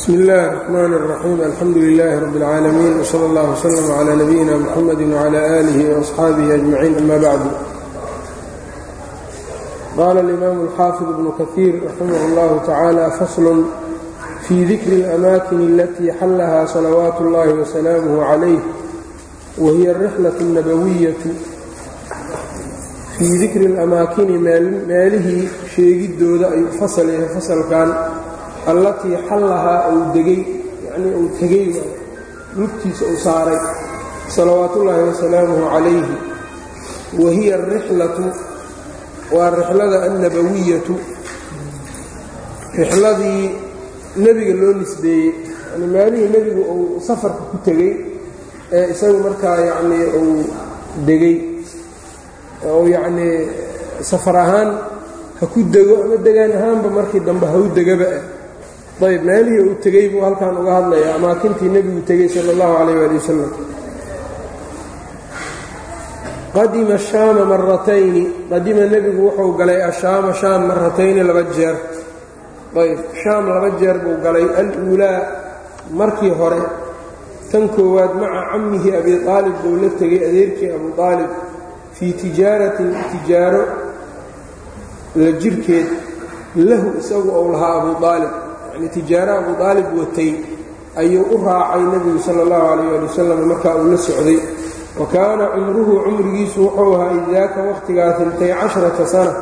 bsmi اllahi الرحmn الرaxيim alxamdu لilh rb اlcaalamiin wslى اllah wslm عlى nabiyina mxamadi وعlى آlih وaصxaabihi أجmaciin ama bacdu qala اlimam الxaafiظ bn kaثiir raximah اllah tacalى fasl fي dikri الأmakin اlati xalaha salawaat اllahi وsalaamه عlayh wahiy الrixlaة الnabawiyaة fii dikri اlamaakini meelihii sheegidooda ayuu fasal yahay fasalkan allatii xallahaa uu degay yacnii uu tegey lugtiisa uu saaray salawaat ullaahi wasalaamuhu calayhi. Wa hiya arixlatu waa rixlada annabawiyatu. Rixladii nebiga loo nisbeeyey yani meelihii nebigu uu safarka ku tegey ee isagu markaa yacnii uu degay ou yacnii safar ahaan ha ku dego ama degaan ahaanba markii dambe ha u degaba ah ayb meelihii uu tegey buu halkan uga hadlayaa amaakintii nebigu tegey sala allahu calayh waali wasalam qadima ashaama maratayni qadima nebigu wuxuu galay ashaama shaam maratayni laba jeer. Ayb shaam laba jeer buu galay. Al-uulaa markii hore tan koowaad maca cammihi abi aalib buu la tegey adeerkii abu aalib fii tijaaratin tijaaro la jirkeed lahu isagu ou lahaa abu aalib yacni tijaaro abu aalib watay ayuu u raacay nebigu sala allahu calayh ali wasalam markaa uu la socday. Wa kaana cumruhu cumrigiisu wuxuu ahaa idaaka wakhtigaa intay casharata sana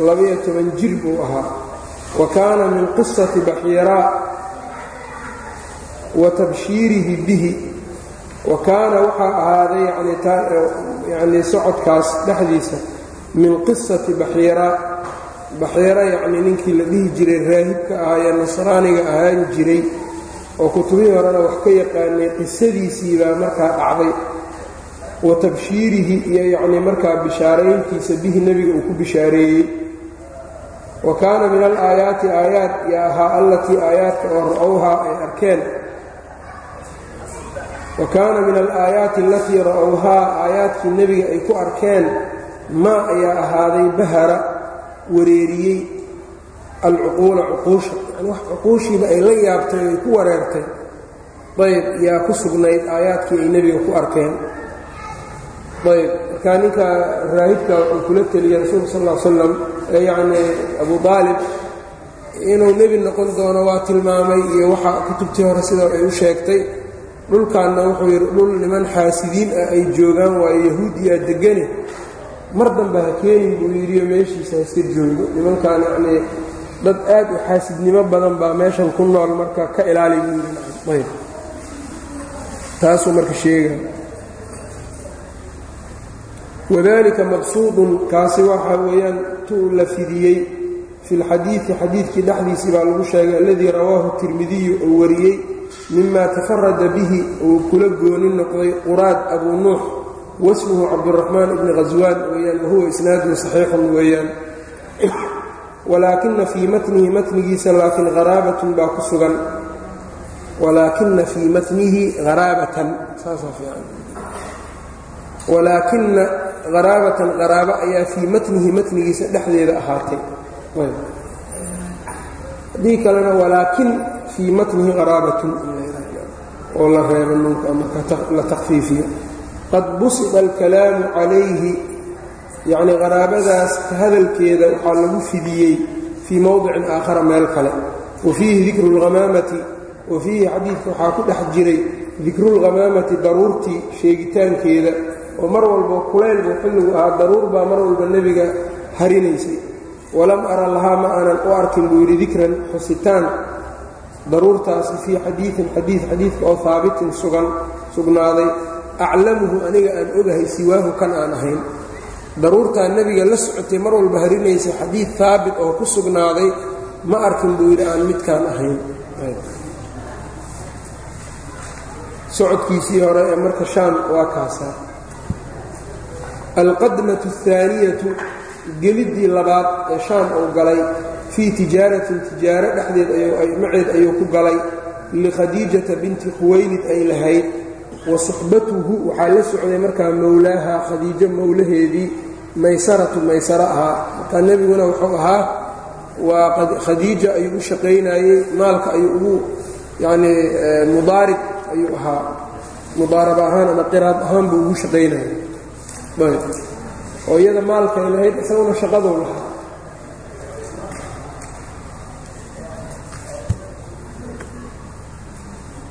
labayo toban jir buu ahaa. Wa kaana min qisati baxiiraa wa tabshiirihi bihi. Wa kaana waxaa ahaaday yacnii socodkaas dhexdiisa min qisati baxiiraa baxiira yacnii ninkii la dhihi jiray raahibka ahaa ee nasraaniga ahaan jiray oo kutubihii horena wax ka yaqaanay qisadiisii baa markaa dhacday. Wa tabshiirihi iyo yacnii markaa bishaarayntiisa bihi nebiga uu ku bishaareeyey. Wa kaana min alaayaati aayaat yo ahaa allatii aayaadka oo ra'owhaa ay arkeen. Wa kaana min alaayaati alatii ra'owhaa aayaadkii nebiga ay ku arkeen maa ayaa ahaaday bahara wareeriyey alcuquula cuquusha. Yani wax cuquushiiba ay la yaabtay ay ku wareertay. Ayb yaa ku sugnayd aayaadkii ay nebiga ku arkeen. Ayb markaa ninka raahibka uu kula teliyey rasuulka sal ll slam ee yacnii abu aalib inuu nebi noqon doono waa tilmaamay iyo waxa kutubtii hore sida ay u sheegtay dhulkaanna wuxuu yidhi dhul niman xaasidiin ah ay joogaan waayo yahuudiyaa degane mar dambe ha keenin buu yidhiyo meeshiisa haiska joogo. Nimankan yacnii dad aad u xaasidnimo badan baa meeshan ku nool marka ka ilaali buu yidhi. Ayb. Taasuu marka sheega wadalika maqsuudun kaasi waxaa weeyaan tuu la fidiyey fi lxadiidi xadiidkii dhexdiisii baa lagu sheegay alladii rawaahu tirmidiyu oo wariyey mima tafarada bihi uu kula gooni noqday quraad abuu nuux wasmuhu cabduraxmaan ibni khaswaan weeyaan wahuwa isnaadun saxiixun weeyaan. Walaakina fii matnihi matnigiisa laakiin haraabatun baa ku sugan. Walaakina fii matnihi haraabatan saasaa fiican. Walaakina haraabatan haraabo ayaa fii matnihi matnigiisa dhexdeeda ahaatay. Haddii kalena walaakin fii matnihi haraabatun oo la reebo nunka ama la takfiifiyo qad busida alkalaamu calayhi yacnii qaraabadaas hadalkeeda waxaa lagu fidiyey fii mowdicin aakhara meel kale. Wa fiihi dikru lhamaamati wa fiihi xadiidka waxaa ku dhex jiray dikrulghamaamati daruurtii sheegitaankeeda. Oo mar walba kulayl buu xilligu ahaa daruur baa mar walba nebiga harinaysay. Walam ara lahaa ma aanan u arkin buu yidhi dikran xusitaan. Daruurtaasi fii xadiiin xadiid xadiidka oo haabitin sugan sugnaaday aclamuhu aniga aan ogahay siwaahu kan aan ahayn. Daruurtaa nebiga la socotay mar walba harinaysay xadiid haabit oo ku sugnaaday ma arkin buu yidhi aan midkaan ahayn. Socodkiisii hore ee marka shaam waa kaasaa alqadmatu ahaaniyatu geliddii labaad ee shaam uu galay fii tijaaratin tijaaro dhexdeed maceed ayuu ku galay likhadiijata binti khuwaylid ay lahayd wa suxbatuhu waxaa la socday markaa mowlaaha khadiijo mowlaheedii maysaratu maysaro ahaa. Markaa nebiguna wuxuu ahaa waa khadiija ayuu u shaqaynayey maalka ayuu ugu yacnii mudaarib ayuu ahaa. Mudaarab ahaan ama qiraab ahaan buu ugu shaqaynaya ayb. Oo iyada maalkay lahayd isaguna shaqaduu lahaa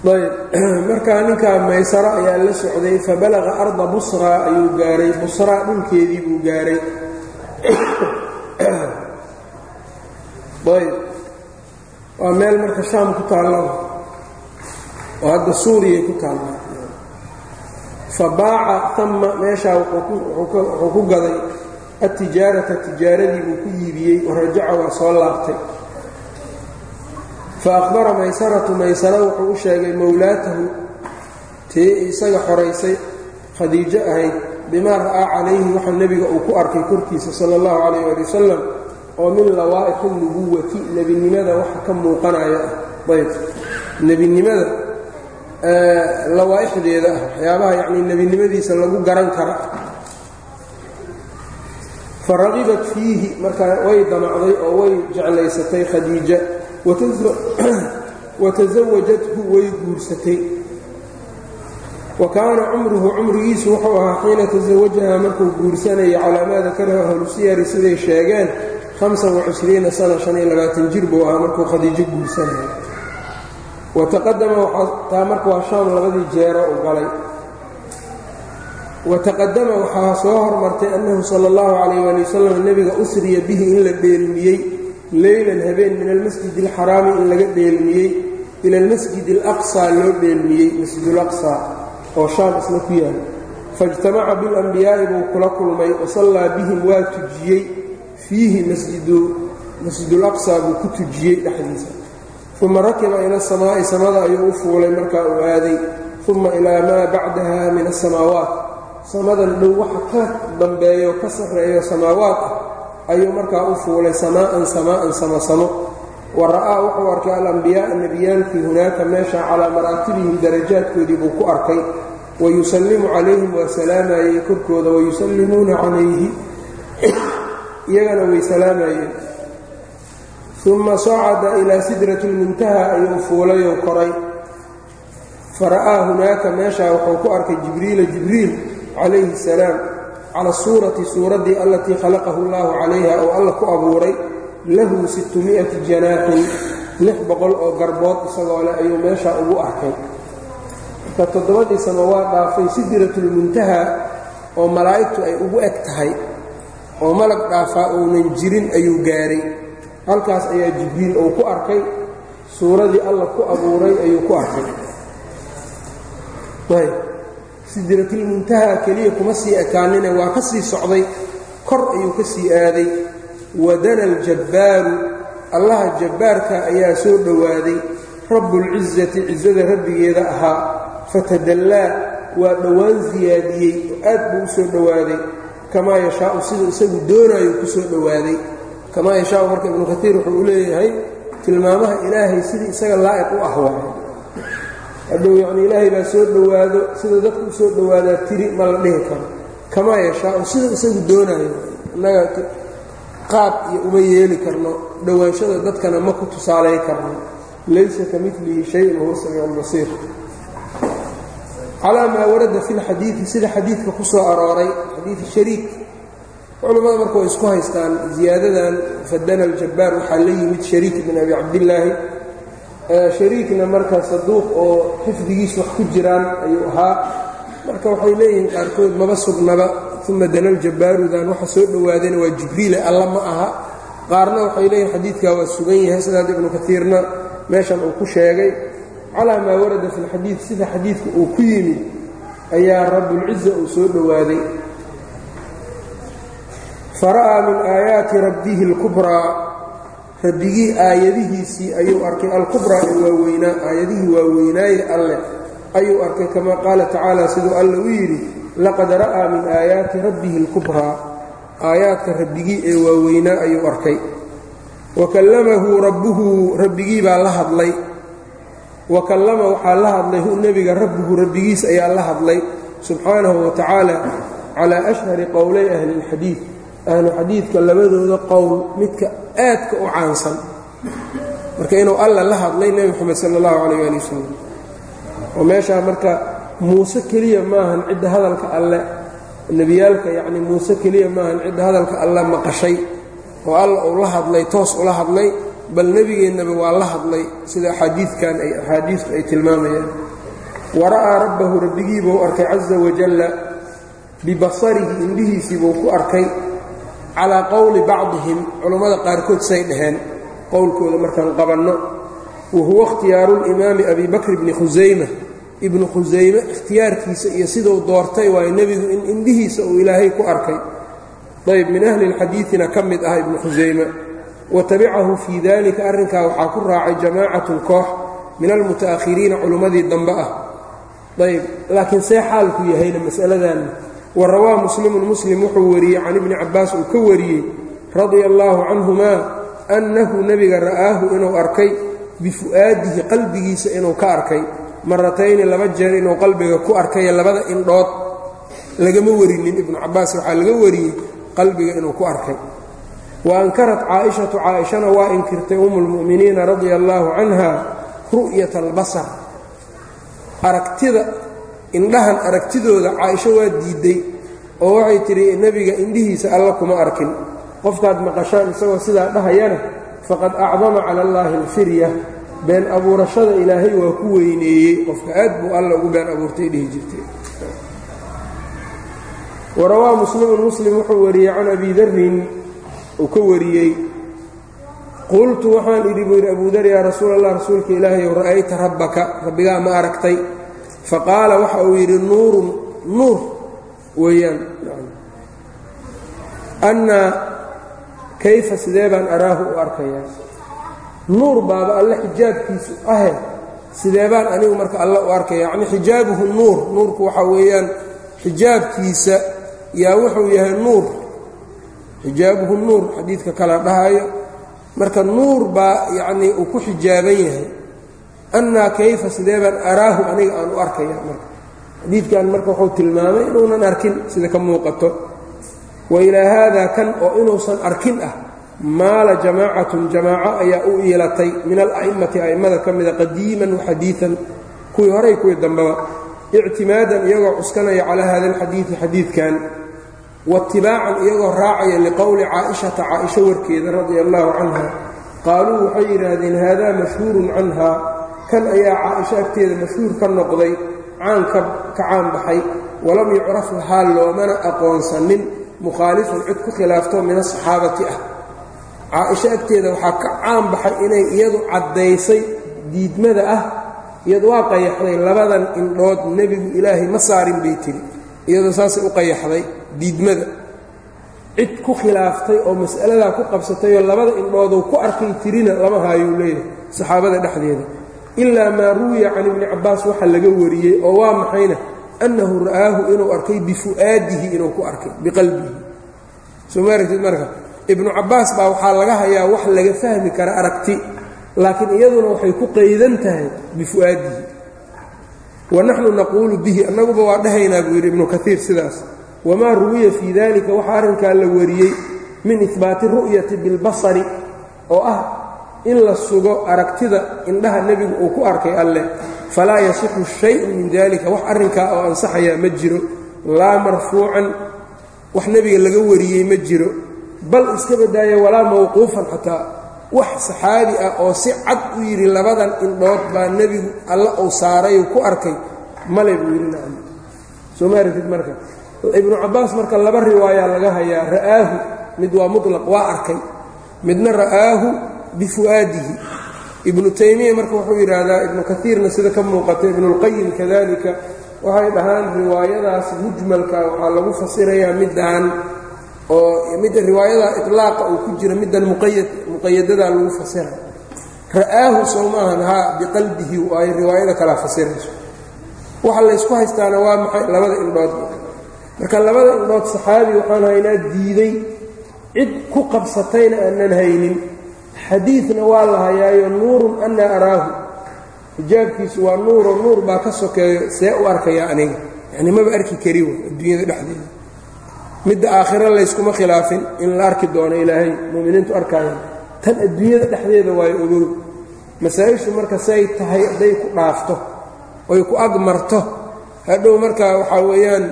ayb. Markaa ninkaa maysaro ayaa la socday fabalaqa arda busra ayuu gaaray. Busra dhulkeedii buu gaaray. Ayb. Waa meel marka shaam ku taalla oo hadda suuriya ku taalla fa baaca tama meeshaa wuxuu ku gaday. Atijaarata tijaaradii buu ku iibiyey warajaca waa soo laabtay fa akhbara maysaratu maysara wuxuu u sheegay mowlaatahu tii isaga xoraysay khadiijo ahayd bimaa ra'aa calayhi waxa nebiga uu ku arkay korkiisa sala allahu calayh ali wasalam oo min lawaa'iqi nubuwati nebinimada waxa ka muuqanaya ah ayb nebinimada lawaaixdeeda ah waxyaabaha yacnii nebinimadiisa lagu garan kara. fa raqibat fiihi markaa way damacday oo way jeclaysatay khadiija watasawajathu way guursatay wa kaana cumruhu cumrigiisu wuxuu ahaa xiina tasawajaha markuu guursanayay calaa maa dakarahu ahlu siyari siday sheegeen jir buu ahaa markuu khadiijo guursanayay wataqadama marka waa shaam labadii jeero u galay wataqadama waxaa soo hormartay annahu sala allahu calayh waali wasalam nebiga usriya bihi in la dheelmiyey leylan habeen min almasjid alxaraami in laga dheelmiyey ila almasjid alaqsaa loo dheelmiyey masjidulaqsaa oo shaam isna ku yaal. Faijtamaca biاlambiyaa'i buu kula kulmay wasallaa bihim waa tujiyey fiihi masjidulaqsaa buu ku tujiyey dhexdiisa. Uma rakiba ila asamaa'i samada ayuu u fuulay markaa uu aaday. Uma ilaa maa bacdaha min asamaawaat samadan dhow waxa ka dambeeyo ka sarreeyo samaawaat ah ayuu markaa u fuulay samaa'an samaa'an samasamo wa ra'aa wuxuu arkay alambiyaaa nebiyaalkii hunaaka meesha calaa maraatibihim darajaadkoodii buu ku arkay. Wayusallimu calayhim waa salaamayey korkooda wayusallimuuna calayhi iyagana way salaamayeen uma sacada ilaa sidrati lmuntaha ayuu fuulayou koray. Fara'aa hunaaka meeshaa wuxuu ku arkay jibriila jibriil calayhi salaam cala suurati suuraddii allatii khalaqahu allahu calayha oo alla ku abuuray lahu sittumi'ati janaaxin lix boqol oo garbood isagoo ayuu meeshaa ugu arkay. Marka toddobadii sama waa dhaafay sidratulmuntaha oo malaa'igtu ay ugu eg tahay oo malag dhaafaa uunan jirin ayuu gaaray. Halkaas ayaa jibriil uu ku arkay suuradii alla ku abuuray ayuu ku arkay sidratilmuntaha keliya kuma sii ekaanine waa ka sii socday kor ayuu ka sii aaday. Wadana aljabbaaru allaha jabbaarka ayaa soo dhowaaday rabbulcizati cizada rabbigeeda ahaa. Fatadallaa waa dhowaan siyaadiyey oo aad buu u soo dhowaaday kamaa yashaau siduu isagu doonaayo ku soo dhowaaday kamaa yashaau marka ibnu katiir wuxuu u leeyahay tilmaamaha ilaahay sidii isaga laa'iq u ah waayo hadhow yacni ilaahay baa soo dhowaado sida dadku u soo dhowaadaa tiri ma la dhihi karo. Kamaa yashaau siduu isagu doonaayo innaga qaab iyo uma yeeli karno dhowaanshada dadkana ma ku tusaalay karno. Laysa ka milihi shayun huwa samiicu lbasiir calaa maa warada fi lxadiidi sida xadiidka ku soo arooray xadiidi shariik. Culimmada marka way isku haystaan ziyaadadan fadana aljabbaar waxaa la yimid shariik bin abi cabdillaahi shariikna marka saduuq oo xifdigiis wax ku jiraan ayuu ahaa. Marka waxay leeyihiin qaarkood maba sugnaba uma danaljabaarudan waxa soo dhowaadayna waa jibriile alla ma aha. Qaarna waxay leeyihiin xadiidkaa waa sugan yahay sidaad ibnu kaiirna meeshan uu ku sheegay. Calaa maa warada fi lxadiid sida xadiidka uu ku yimid ayaa rabbulciza uu soo dhowaaday. Fara'aa min aayaati rabbihi اlkubraa rabbigii aayadihiisii ayuu arkay alkubraa ee waaweynaa aayadihii waaweynaaye alleh ayuu arkay kama qaala tacaala siduu alle u yidhi laqad ra'aa min aayaati rabbihi اlkubraa aayaadka rabbigii ee waaweynaa ayuu arkay. Wa kallamahu rabbuhu rabbigii baa la hadlay. Wa kallama waxaa la hadlay hu nebiga rabbuhu rabbigiis ayaa la hadlay. Subxaanahu wa tacaala calaa ashhari qowlay ahli اlxadiid ahlu xadiidka labadooda qowl midka aadka u caansan. Marka inuu alla la hadlay nebi moxamed sala allahu calayh ali wasalam oo meeshaa marka muuse keliya maahan cidda hadalka alle. Nebiyaalka yacni muuse keliya maahan cidda hadalka alle maqashay. Oo alla uu la hadlay toos ula hadlay bal nebigeennaba waa la hadlay. Sida axaadiidkan ay axaadiistu ay tilmaamayaan. Wara'aa rabbahu rabbigiibuu arkay caza wajalla bibasarihi indhihiisiibuu ku arkay calaa qowli bacdihim culammada qaarkood say dhaheen qowlkooda markaan qabanno wa huwa ikhtiyaaru limaami abi bakr bni khusayma ibnu khusayme ikhtiyaarkiisa iyo siduu doortay waayo nebigu in indhihiisa uu ilaahay ku arkay. Ayb min ahli lxadiidina ka mid ah ibnu khusayme wa tabicahu fii dalika arrinkaa waxaa ku raacay jamaacatun koox min almuta'ahiriina culummadii dambe ah. Ayb laakiin see xaalku yahayna masaladanna wa rawaa muslimun muslim wuxuu wariyey can ibni cabbaas uu ka wariyey radia allaahu canhumaa annahu nebiga ra'aahu inuu arkay bifu'aadihi qalbigiisa inuu ka arkay. Maratayni laba jeer inuu qalbiga ku arkaye labada indhood. Lagama warinin ibnu cabbaas waxaa laga wariyey qalbiga inuu ku arkay. Wa ankarat caaishatu caaishana waa inkirtay umu lmu'miniina radia allaahu canha ru'yat albasar. Aragtida indhahan aragtidooda caaisho waa diidday oo waxay tidhi nebiga indhihiisa alla kuma arkin. Qofkaad maqashaan isagoo sidaa dhahayana faqad acdama cala allaahi alfirya. Been abuurashada ilaahay waa ku weyneeyey. Qofka aad buu alla ugu been abuurtay dhihi jirtay. Warawaa muslimun muslim wuxuu wariyey can abi darin uu ka wariyey. Qultu waxaan idhi buu yidhi abu dar yaa rasuul allah rasuulka ilaahay ow ra'ayta rabbaka rabbigaa ma aragtay faqaala waxa uu yidhi nuurun nuur weeyaan. Annaa kayfa sidee baan araahu u arkayaa? Nuur baaba alle xijaabkiisu ahe sidee baan anigu marka alle u arkaya yacni xijaabuhu nuur nuurku waxaa weeyaan xijaabkiisa yaa wuxuu yahay nuur. Xijaabuhu nuur xadiidka kala dhahayo marka nuur baa yacnii uu ku xijaaban yahay annaa kayfa sidee baan araahu aniga aan u arkaya marka xadiidkan marka wuxuu tilmaamay inuunan arkin sida ka muuqato wa ilaa haadaa kan oo inuusan arkin ah maala jamaacatun jamaaco ayaa u iilatay min ala'immati a'immada ka mida qadiiman waxadiian kuwii horay kuwii dambeba ictimaadan iyagoo cuskanaya calaa hada alxadiidi xadiidkan waitibaacan iyagoo raacaya liqowli caa'ishata caaisho warkeeda radia allaahu canha qaaluu waxay yidhaahdeen haadaa mashhuurun canha kan ayaa caaisho agteeda mashhuur ka noqday caanka ka caan baxay. Walam yucraf lahaa loomana aqoonsanin mukhaalifun cid ku khilaafto min asaxaabati ah. Caaisho agteeda waxaa ka caan baxay inay iyadu caddaysay diidmada ah iyadu waa qayaxday labadan indhood nebigu ilaahay ma saarin bay tiri iyadoo saasay u qayaxday diidmada. Cid ku khilaaftay oo mas'aladaa ku qabsatayoo labada indhooduu ku arkay tirina lama haayuu leeyahay saxaabada dhexdeeda ilaa maa ruwiya can ibni cabbaas waxa laga wariyey oo waa maxayna annahu ra'aahu inuu arkay bifu'aadihi inuu ku arkay biqalbihi. Soo ma aragtid marka ibnu cabbaas baa waxaa laga hayaa wax laga fahmi kara aragti laakiin iyaduna waxay ku qaydan tahay bifu'aadihi. Wa naxnu naquulu bihi annaguba waa dhahaynaa buu yidhi ibnu kaiir sidaas. Wamaa ruwiya fii dalika waxaa arrinkaa la wariyey min ihbaati ru'yati bilbasari oo ah in la sugo aragtida indhaha nebigu uu ku arkay alleh falaa yasixu shayun min dalika wax arrinkaa oo ansaxayaa ma jiro. Laa marfuucan. Wax nebiga laga wariyey ma jiro. Bal iska badaaya walaa mawquufan xataa. Wax saxaabi ah oo si cad u yidhi labadan indhood baa nebigu alla uu saarayuu ku arkay. Male buu yidhi nacam. Soo ma aragtid marka? Ibnu cabbaas marka laba riwaayaa laga hayaa ra'aahu. Mid waa mutlaq waa arkay. Midna ra'aahu bifu'aadihi ibnu taymiya marka wuxuu yidhaahdaa ibnu kaiirna sida ka muuqata ibnuulqayim kadalika waxay dhahaan riwaayadaas mujmalka waxaa lagu fasirayaa midaan oo midda riwaayada iطlaaqa uu ku jira middan muqayad muqayadadaa lagu fasira ra'aahu sow maahan haa biqalbihi ay riwaayada kalaa fasirayso waxa laysku haystaana waa maxay labada indhood marka labada indhood saxaabi waxaan haynaa diiday cid ku qabsatayna aanan haynin xadiidna waa la hayaayo nuurun ana araahu. Xijaabkiisu waa nuuro nuur baa ka sokeeyo see u arkaya aniga. Yani maba arki kari wa adduunyada dhexdeeda. Midda aakhiro layskuma khilaafin in la arki doono ilaahay mu'miniintu arkaayan tan adduunyada dhexdeeda waayo ogow. Masaa-ishu marka say tahay hadday ku dhaafto oy ku ag marto hadhow markaa waxaa weeyaan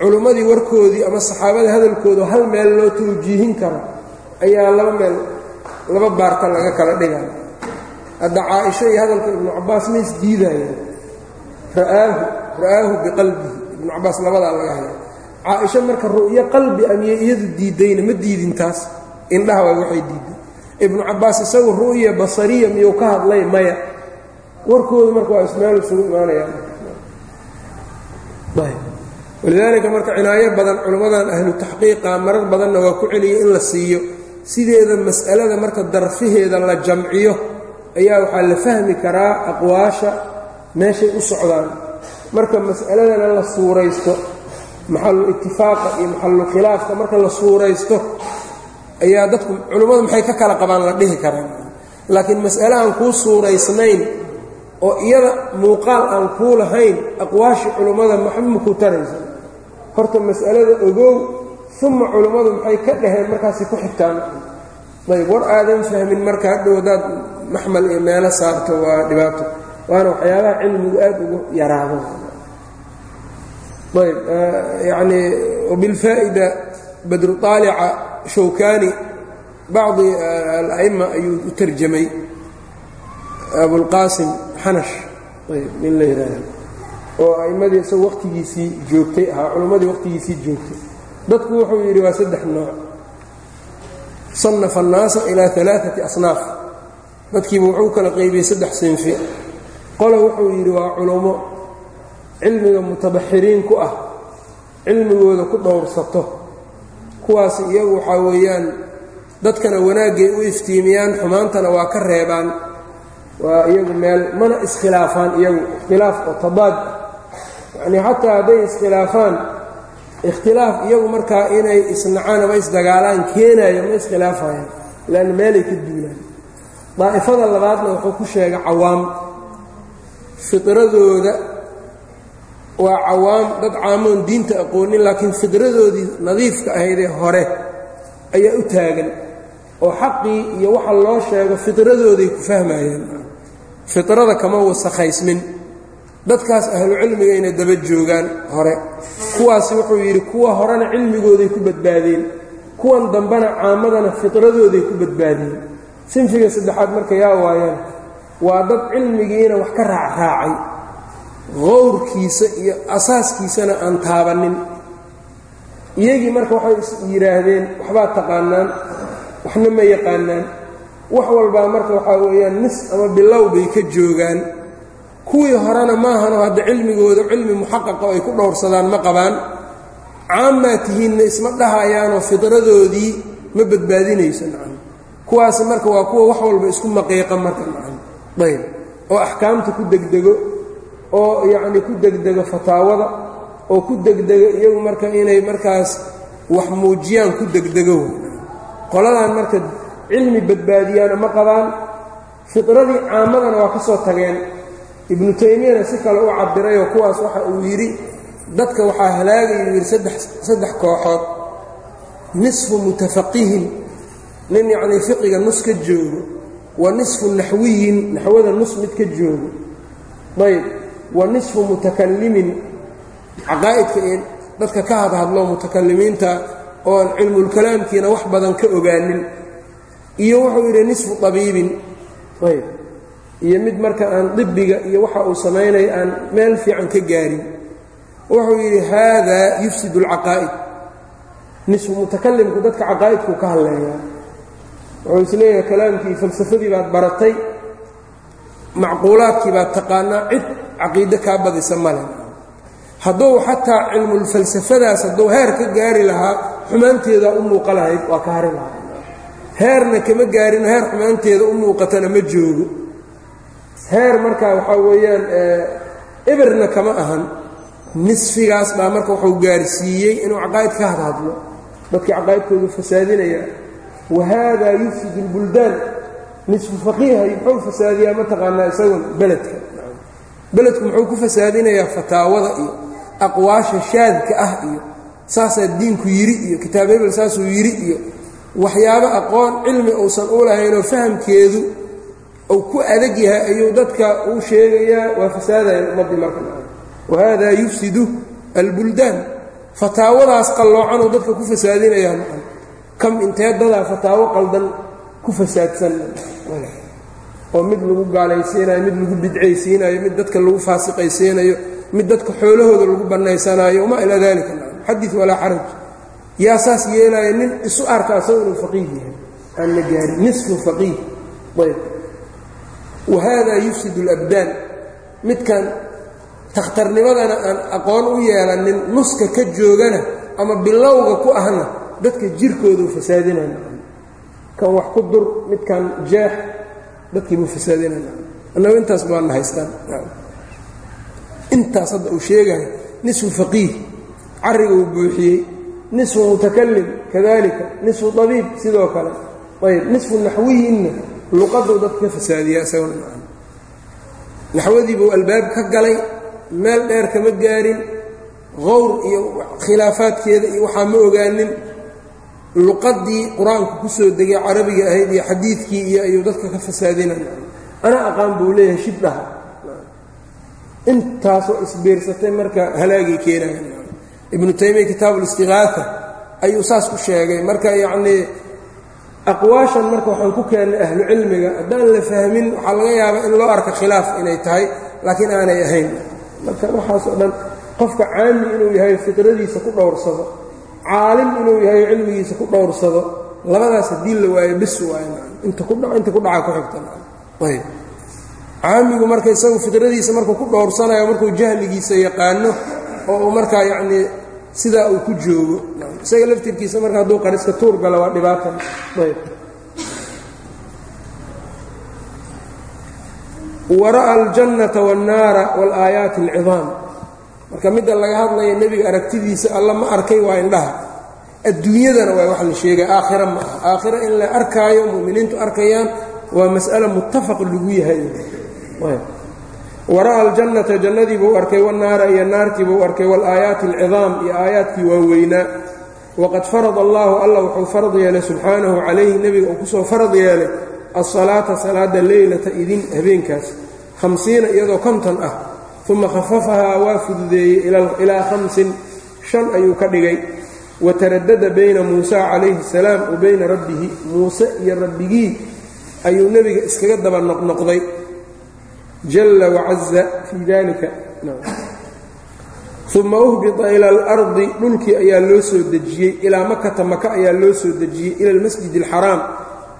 culummadii warkoodii ama saxaabada hadalkooda hal meel loo tawjiihin karo ayaa laba meel laba baarta laga kala dhigaya hadda caaisho iyo hadalka ibnu cabbaas ma isdiidayeen ra'aahu ra'aahu biqalbihi. Ibnu cabbaas labadaa laga haya caaisho marka ru'yo qalbi amiye iyadu diidayna ma diidin taas indhaha waa waxay diiday. Ibnu cabbaas isagu ru'ya basariya miyuu ka hadlay? Maya. Warkooda marka waa ismeel isugu imaanayaan walidaalika marka cinaayo badan culimmadan ahlu taxqiiqa marar badanna waa ku celiyay in la siiyo sideeda mas'alada marka darfaheeda la jamciyo ayaa waxaa la fahmi karaa aqwaasha meeshay u socdaan. Marka mas'aladana la suuraysto maxalu itifaaqa iyo maxalu khilaafka marka la suuraysto ayaa dadku culimmadu maxay ka kala qabaan la dhihi karaan. Laakiin mas'ale aan kuu suuraysnayn oo iyada muuqaal aan kuu lahayn aqwaashii culimmada maxba makuu taraysa horta mas'alada ogow uma culimmadu maxay ka dhaheen markaasay ku xigtaan ayb war aadan fahmin marka hadhow haddaad maxmal iyo meelo saarto waa dhibaato waana waxyaabaha cilmigu aad ugu yaraado ayb yacnii wabilfaa'ida badru aalica shawkani bacdi ala'ima ayuu u tarjamay abulqaasim xanash ayb nin la yidhaahdo oo a'immadii isagu waqtigiisii joogtay ahaa culimmadii waqtigiisii joogtay dadku wuxuu yidhi waa saddex nooc. Sannafa annaasa ilaa alaaati asnaaf. Dadkiiba wuxuu kala qaybiyey saddex sinfi. Qole wuxuu yidhi waa culummo cilmiga mutabaxiriin ku ah. Cilmigooda ku dhowrsato. Kuwaasi iyagu waxaa weeyaan dadkana wanaaggay u iftiimiyaan xumaantana waa ka reebaan. Waa iyagu meel mana iskhilaafaan iyagu. Ikhtilaaf oo tabaad yacnii xataa hadday iskhilaafaan ikhtilaaf iyagu markaa inay isnacaan ama isdagaalaan keenayo ma iskhilaafayaan leanna meelay ka duulaan. Daa'ifada labaadna wuxuu ku sheegay cawaam. Firadooda waa cawaam dad caamoon diinta aqoonin laakiin fidradoodii nadiifka ahaydee hore ayaa u taagan oo xaqii iyo waxa loo sheego fidradooday ku fahmayeen fidrada kama wasakhaysmin dadkaas ahlu cilmigayna daba joogaan hore. Kuwaasi wuxuu yidhi kuwa horena cilmigooday ku badbaadeen. Kuwan dambena caamadana fidradooday ku badbaadeen. Sinfiga saddexaad marka yaa waayaan waa dad cilmigiina wax ka raacraacay qowrkiisa iyo asaaskiisana aan taabannin iyagii marka waxay is yidhaahdeen waxbaa taqaanaan waxna ma yaqaanaan. Wax walbaa marka waxaa weeyaan nis ama bilow bay ka joogaan kuwii horena maahanoo hadda cilmigooda cilmi muxaqaqa ay ku dhowrsadaan ma qabaan. Caammaa tihiinna isma dhahayaanoo fidradoodii ma badbaadinayso nacam. Kuwaasi marka waa kuwa wax walba isku maqiiqa marka nacam. Ayb. Oo axkaamta ku degdego oo yacni ku degdego fataawada oo ku degdego iyagu marka inay markaas wax muujiyaan ku degdego qoladan marka cilmi badbaadiyaana ma qabaan fidradii caamadana waa ka soo tageen ibnu taymiyana si kale u cabirayoo kuwaas waxa uu yidhi dadka waxaa halaagayuu yidhi saddex kooxood nisfu mutafaqihin nin yacnii fiqiga nus ka joogo wa nisfu naxwiyin naxwada nus mid ka joogo. Ayb wa nisfu mutakallimin caqaa'idka ee dadka ka hadhadlo mutakalimiinta oon cilmulkalaamkiina wax badan ka ogaanin. Iyo wuxuu yidhi nisfu abiibin ayb iyo mid marka aan dibiga iyo waxa uu samaynayo aan meel fiican ka gaarin. Wuxuu yidhi haadaa yufsid اlcaqaa'id nisfu mutakalimku dadka caqaa'idkuu ka hadleeyaa wuxuu is leeyahay kalaamkii falsafadii baad baratay macquulaadkii baad taqaanaa cid caqiide kaa badisa male hadduu xataa cilmulfalsafadaas hadduu heer ka gaari lahaa xumaanteedaa u muuqa lahayd waa ka hari lahaa. Heerna kama gaarin heer xumaanteeda u muuqatana ma joogo heer marka waxaa weeyaan ibirna kama ahan. Nisfigaas baa marka wuxuu gaarsiiyey inuu caqaa'id ka hadhadlo dadkii caqaa'idkoodu fasaadinaya wa haadaa yufsid اlbuldaan nisfu faqiiha muxuu fasaadiyaa mataqaanaa isagun beledka. Beledku muxuu ku fasaadinayaa fataawada iyo aqwaasha shaadka ah iyo saasaa diinku yidhi iyo kitaab hebel saasuu yidhi iyo waxyaabo aqoon cilmi uusan u lahaynoo fahamkeedu ou ku adag yahay ayuu dadka uu sheegayaa waa fasaadayan ummaddii marka. Wahada yufsidu albuldaan fataawadaas qalloocanuu dadka ku fasaadinayaa maan kam intee dadaa fataawo qaldan ku fasaadsan? Oo mid lagu gaalaysiinayo mid lagu bidcaysiinayo mid dadka lagu faasiqaysiinayo mid dadka xoolahooda lagu bannaysanaayo wamaa ilaa dalika xadid walaa xaraj. Yaa saas yeelaya nin isu arka asagoo inuu faqiih yahay. Aan la gaarin nisfu faqiih. Ayb wahada yufsid اlabdaan midkan takhtarnimadana aan aqoon u yeelanin nuska ka joogana ama bilowga ku ahna dadka jirkoodu fasaadinana kan wax ku dur midkan jeex dadkiibuu fasaadinana annagu intaas baana haystaan intaas hadda uu sheegayo nisfu faqiih cariga uu buuxiyey nisfu mutakalim kadalika nisfu abiib sidoo kale ayb nisfu naxwiyinna luqaduu dadka ka fasaadiya isagona naxwadiibuu albaab ka galay meel dheer kama gaarin qowr iyo khilaafaadkeeda iyo waxaa ma ogaanin luqadii qur'aanku ku soo degay carabiga ahayd iyo xadiidkii iyo ayuu dadka ka fasaadinaya ana aqaan buu leeyahay shibdhaha intaasoo isbiirsatay marka halaagii keenaya ibnu taymiya kitaabu listiqaafa ayuu saas ku sheegay. Marka yacnii aqwaashan marka waxaan ku keennay ahlu cilmiga haddaan la fahmin waxaa laga yaabaa in loo arka khilaaf inay tahay laakiin aanay ahayn. Marka waxaasoo dhan qofka caami inuu yahay fiqradiisa ku dhowrsado caalim inuu yahay cilmigiisa ku dhowrsado labadaas haddii la waayo bis waayo inta ku dhaca ku xigtaayb caamigu marka isagu fiqradiisa markuu ku dhowrsanayo markuu jahligiisa yaqaano oo uu markaa yacnii sidaa uu ku joogo isaga laftirkiisa marka hadduu qariska tuur galo waa dhibaatan. Wara'a aljannata waannaara waalaayaati alcidaam marka midda laga hadlaya nebiga aragtidiisa alla ma arkay waa indhaha. Adduunyadana waa wax la sheegay aakhira ma aha. Aakhira in la arkaayo mu'miniintu arkayaan waa mas'ale muttafaq lagu yahay. Wara'a aljannata jannadii buu arkay wannaara iyo naartii buu arkay waalaayaati alcidaam iyo aayaadkii waaweynaa waqad farada allaahu alla wuxuu farad yeelay subxaanahu calayhi nebiga uu ku soo farad yeelay alsalaata salaada leylata idin habeenkaas hamsiina iyadoo konton ah uma khafafahaa waa fududeeyey ilaa khamsin shan ayuu ka dhigay. Wataradada bayna muusa calayhi salaam wa bayna rabbihi muuse iyo rabbigii ayuu nebiga iskaga daba noqnoqday. Jalla wacaza fii dalika uma uhbita ila alardi dhulkii ayaa loo soo dejiyey ilaa makata maka ayaa loo soo dejiyey ila almasjid alxaraam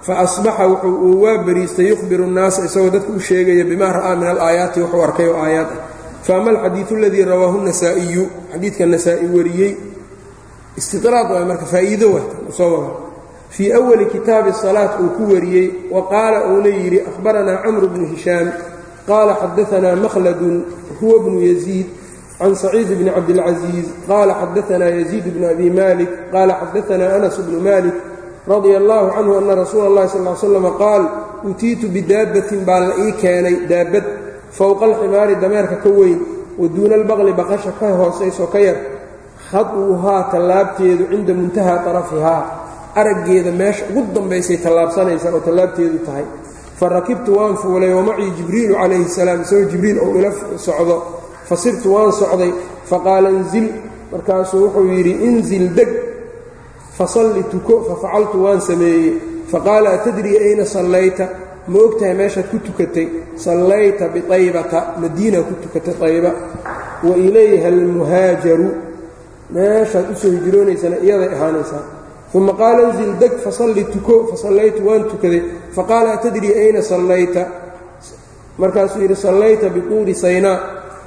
faasbaxa wuxuu uu waa bariistay yukhbiru nnaasa isagoo dadka u sheegaya bimaa ra'aa min alaayaati wuxuu arkay oo aayaad ah. Faama alxadiidu aladii rawaahu nasaa'iyu xadiidka nasaa'i wariyey. Istidraad waay marka faa'iido wasoo wada. Fii awali kitaabi salaat uu ku wariyey wa qaala uuna yidhi ahbaranaa camru bnu hishaam qaala xadaanaa makhladun huwa bnu yaziid can saciid bni cabdilcaziiz qaala xadaanaa yaziid bnu abi malik qaala xadaanaa anas bnu malik radia allaahu canhu ana rasuula اllahi sal l slam qaal utiitu bidaabbatin baa la ii keenay daabbad fowqa alximaari dameerka ka weyn wa duuna albaqli baqasha ka hoosayso ka yar khaduuhaa tallaabteedu cinda muntahaa tarafihaa araggeeda meesha ugu dambaysay tallaabsanaysaa oo tallaabteedu tahay fa rakibtu waan fuulay wamacii jibriilu calayhi salaam isagoo jibriil ou ila socdo fa sirtu waan socday faqaala inzil. Markaasuu wuxuu yidhi inzil deg. Fasalli tuko fafacaltu waan sameeyey. Faqaala atadrii ayna sallayta? Ma og tahay meeshaad ku tukatay? Sallayta biaybata madiina ku tukatay ayba wa ilayha almuhaajaru. Meeshaad u soo hijroonaysana iyaday ahaanaysaa. Uma qaala inzil deg. Fasalli tuko fasallaytu waan tukaday. Faqaala atadrii ayna sallayta? Markaasuu yidhi sallayta bituuri saynaa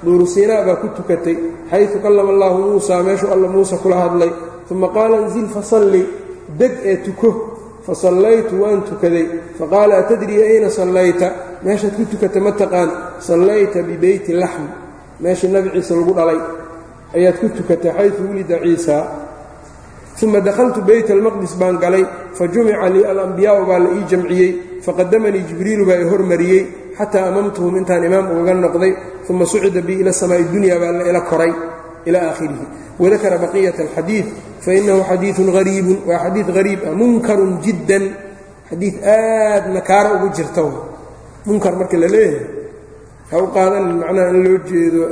duuru siinaa baa ku tukatay xaysu kallama allaahu muusaa meeshuu alla muuse kula hadlay. Uma qaala inzil fasalli deg ee tuko. Fasallaytu waan tukaday. Faqaala atadrii ayna sallayta? Meeshaad ku tukata ma taqaan sallayta bibeyti laxm. Meeshii nabi ciise lagu dhalay ayaad ku tukatay xaysu wulida ciisa. Uma dakhaltu beyt almaqdis baan galay. Fa jumica lii alambiyaa'u baa la ii jamciyey. Faqadamanii jibriilu baa i hormariyey. Xataa amamtuhum intaan imaam ugaga noqday uma sucida bii ila samaa'i dunya baa la ila koray ila aakhirihi wadakara baqiyat alxadiid fainahu xadiiun hariibun waa xadiid hariib ah munkarun jiddan xadiid aad nakaaro ugu jirta munkar marka la leeyahay ha u qaadanin macnaha in loo jeedo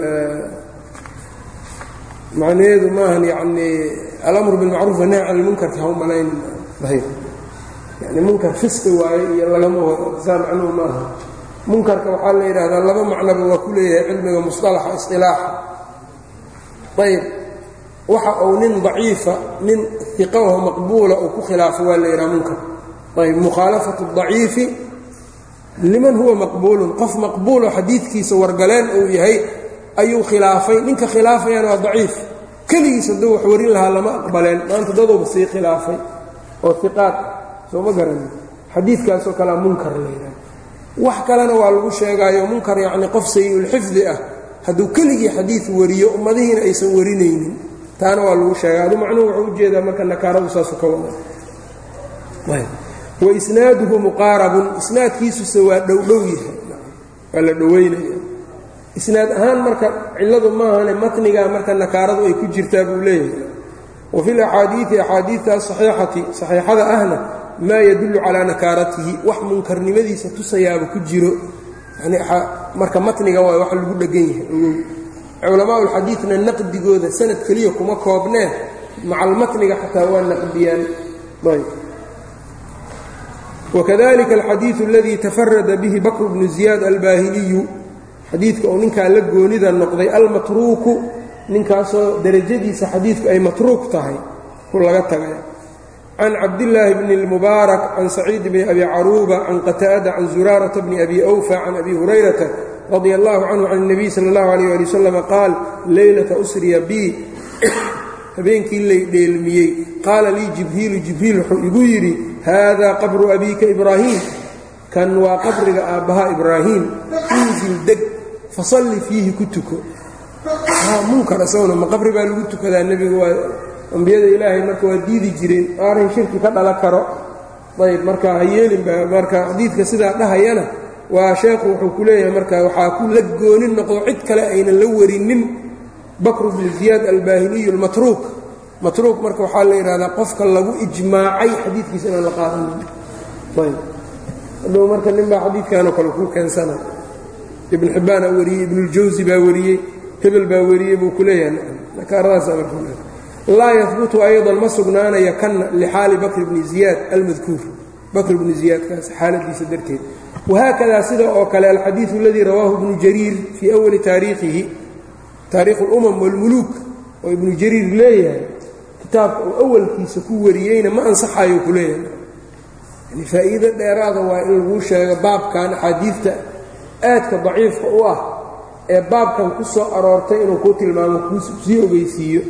macnaheedu maahan yacnii alamru bilmacruuf wanahy can ilmunkarka ha u malaynin yani munkar fisqi waaye iyo lagama saa macnuhu maaha munkarka waxaa la yidhaahdaa laba macnoba waa ku leeyahay cilmiga musطalaxa isilaaxa ayb waxa uu nin daciifa nin iqaho maqbuula uu ku khilaafo waa la yidhaha munkar. Ayb mukhaalafatu daciifi. Liman huwa maqbuulun. Qof maqbuuloo xadiidkiisa wargaleen uu yahay ayuu khilaafay. Ninka khilaafayana waa daciif. Keligiis hadduu wax warin lahaa lama aqbaleen. Maanta daduuba sii khilaafay. Oo iqaad soo ma garanin xadiidkaasoo kalea munkar la yidhaha wax kalena waa lagu sheegaayo munkar yacni qof sayi-ulxifdi ah. Hadduu keligii xadiid wariyo ummadihiina aysan warinaynin. Taana waa lagu sheega adu macnuhu wuxuu u jeedaa marka nakaaradu saasu ka wada wa isnaaduhu muqaarabun. Isnaadkiisuse waa dhowdhow yahay. Waa la dhoweynaya isnaad ahaan marka cilladu maahane matnigaa marka nakaaradu ay ku jirtaa buu leeyahay. Wa fi laxaadiidi axaadiidta saxiixati saxiixada ahna maa yadullu calaa nakaaratihi wax munkarnimadiisa tusayaaba ku jiro. Yani marka matniga waa wax lagu dhegan yahay. Culamaa ulxadiidna naqdigooda sanad keliya kuma koobnee macalmatniga xataa waa naqdiyaan. Ayb. Wakadalika alxadiidu aladii tafarada bihi bakru bnu ziyaad albaahiliyu. Xadiidka uu ninkaa la goonida noqday almatruuku ninkaasoo derajadiisa xadiidku ay matruuk tahay ku laga tagay can cabdillaahi bni اlmubaarak can saciid bni abi caruuba can qataada can zuraarata bni abi awfa can abi hurayrata radi allahu canhu can اnabiy sala اllahu alayh ali wasalam qaal leylata usriya bi habeenkii lay dheelmiyey qaala lii jibriilu jibriil wuxuu igu yidhi haadaa qabru abiika ibraahiim kan waa qabriga aabbaha ibraahiim inzil deg fasalli fiihi ku tuko munkar isaguna ma qabri baa lagu tukadaa nebiga waa ambiyada ilaahay marka waa diidi jireen arrin shirki ka dhala karo. Ayb marka ha yeelinba marka xadiidka sidaa dhahayana waa sheekhu wuxuu ku leeyahay marka waxaa ku la goonin noqdo cid kale aynan la warinin. Bakru bnu ziyaad albaahiliyu almatruuk. Matruuk marka waxaa la yidhahdaa qofka lagu ijmaacay xadiidkiisa inaan la qaadanin ayb hadhow marka nin baa xadiidkanoo kale kuu keensana. Ibn xibbaana wariyey ibnuljawsi baa wariyey hebel baa wariyey buu ku leeyahay. Nakaaradaasa marka laa yahbutu aydan ma sugnaanaya kana lixaali bakr bni ziyaad almadkuur. Bakr bni ziyaadkaas xaaladiisa darteed. Wahaakadaa sida oo kale alxadiidu aladii rawaahu ibnu jariir fii awali taariikhihi taariikhu اlumam wاlmuluuk oo ibnu jariir leeyahay kitaabka uu awalkiisa ku wariyeyna ma ansaxayo ku leeyahay. Yani faa'iido dheeraada waa in laguu sheego baabkan axaadiidta aadka daciifka u ah ee baabkan ku soo aroortay inuu kuu tilmaamo ku sii ogeysiiyo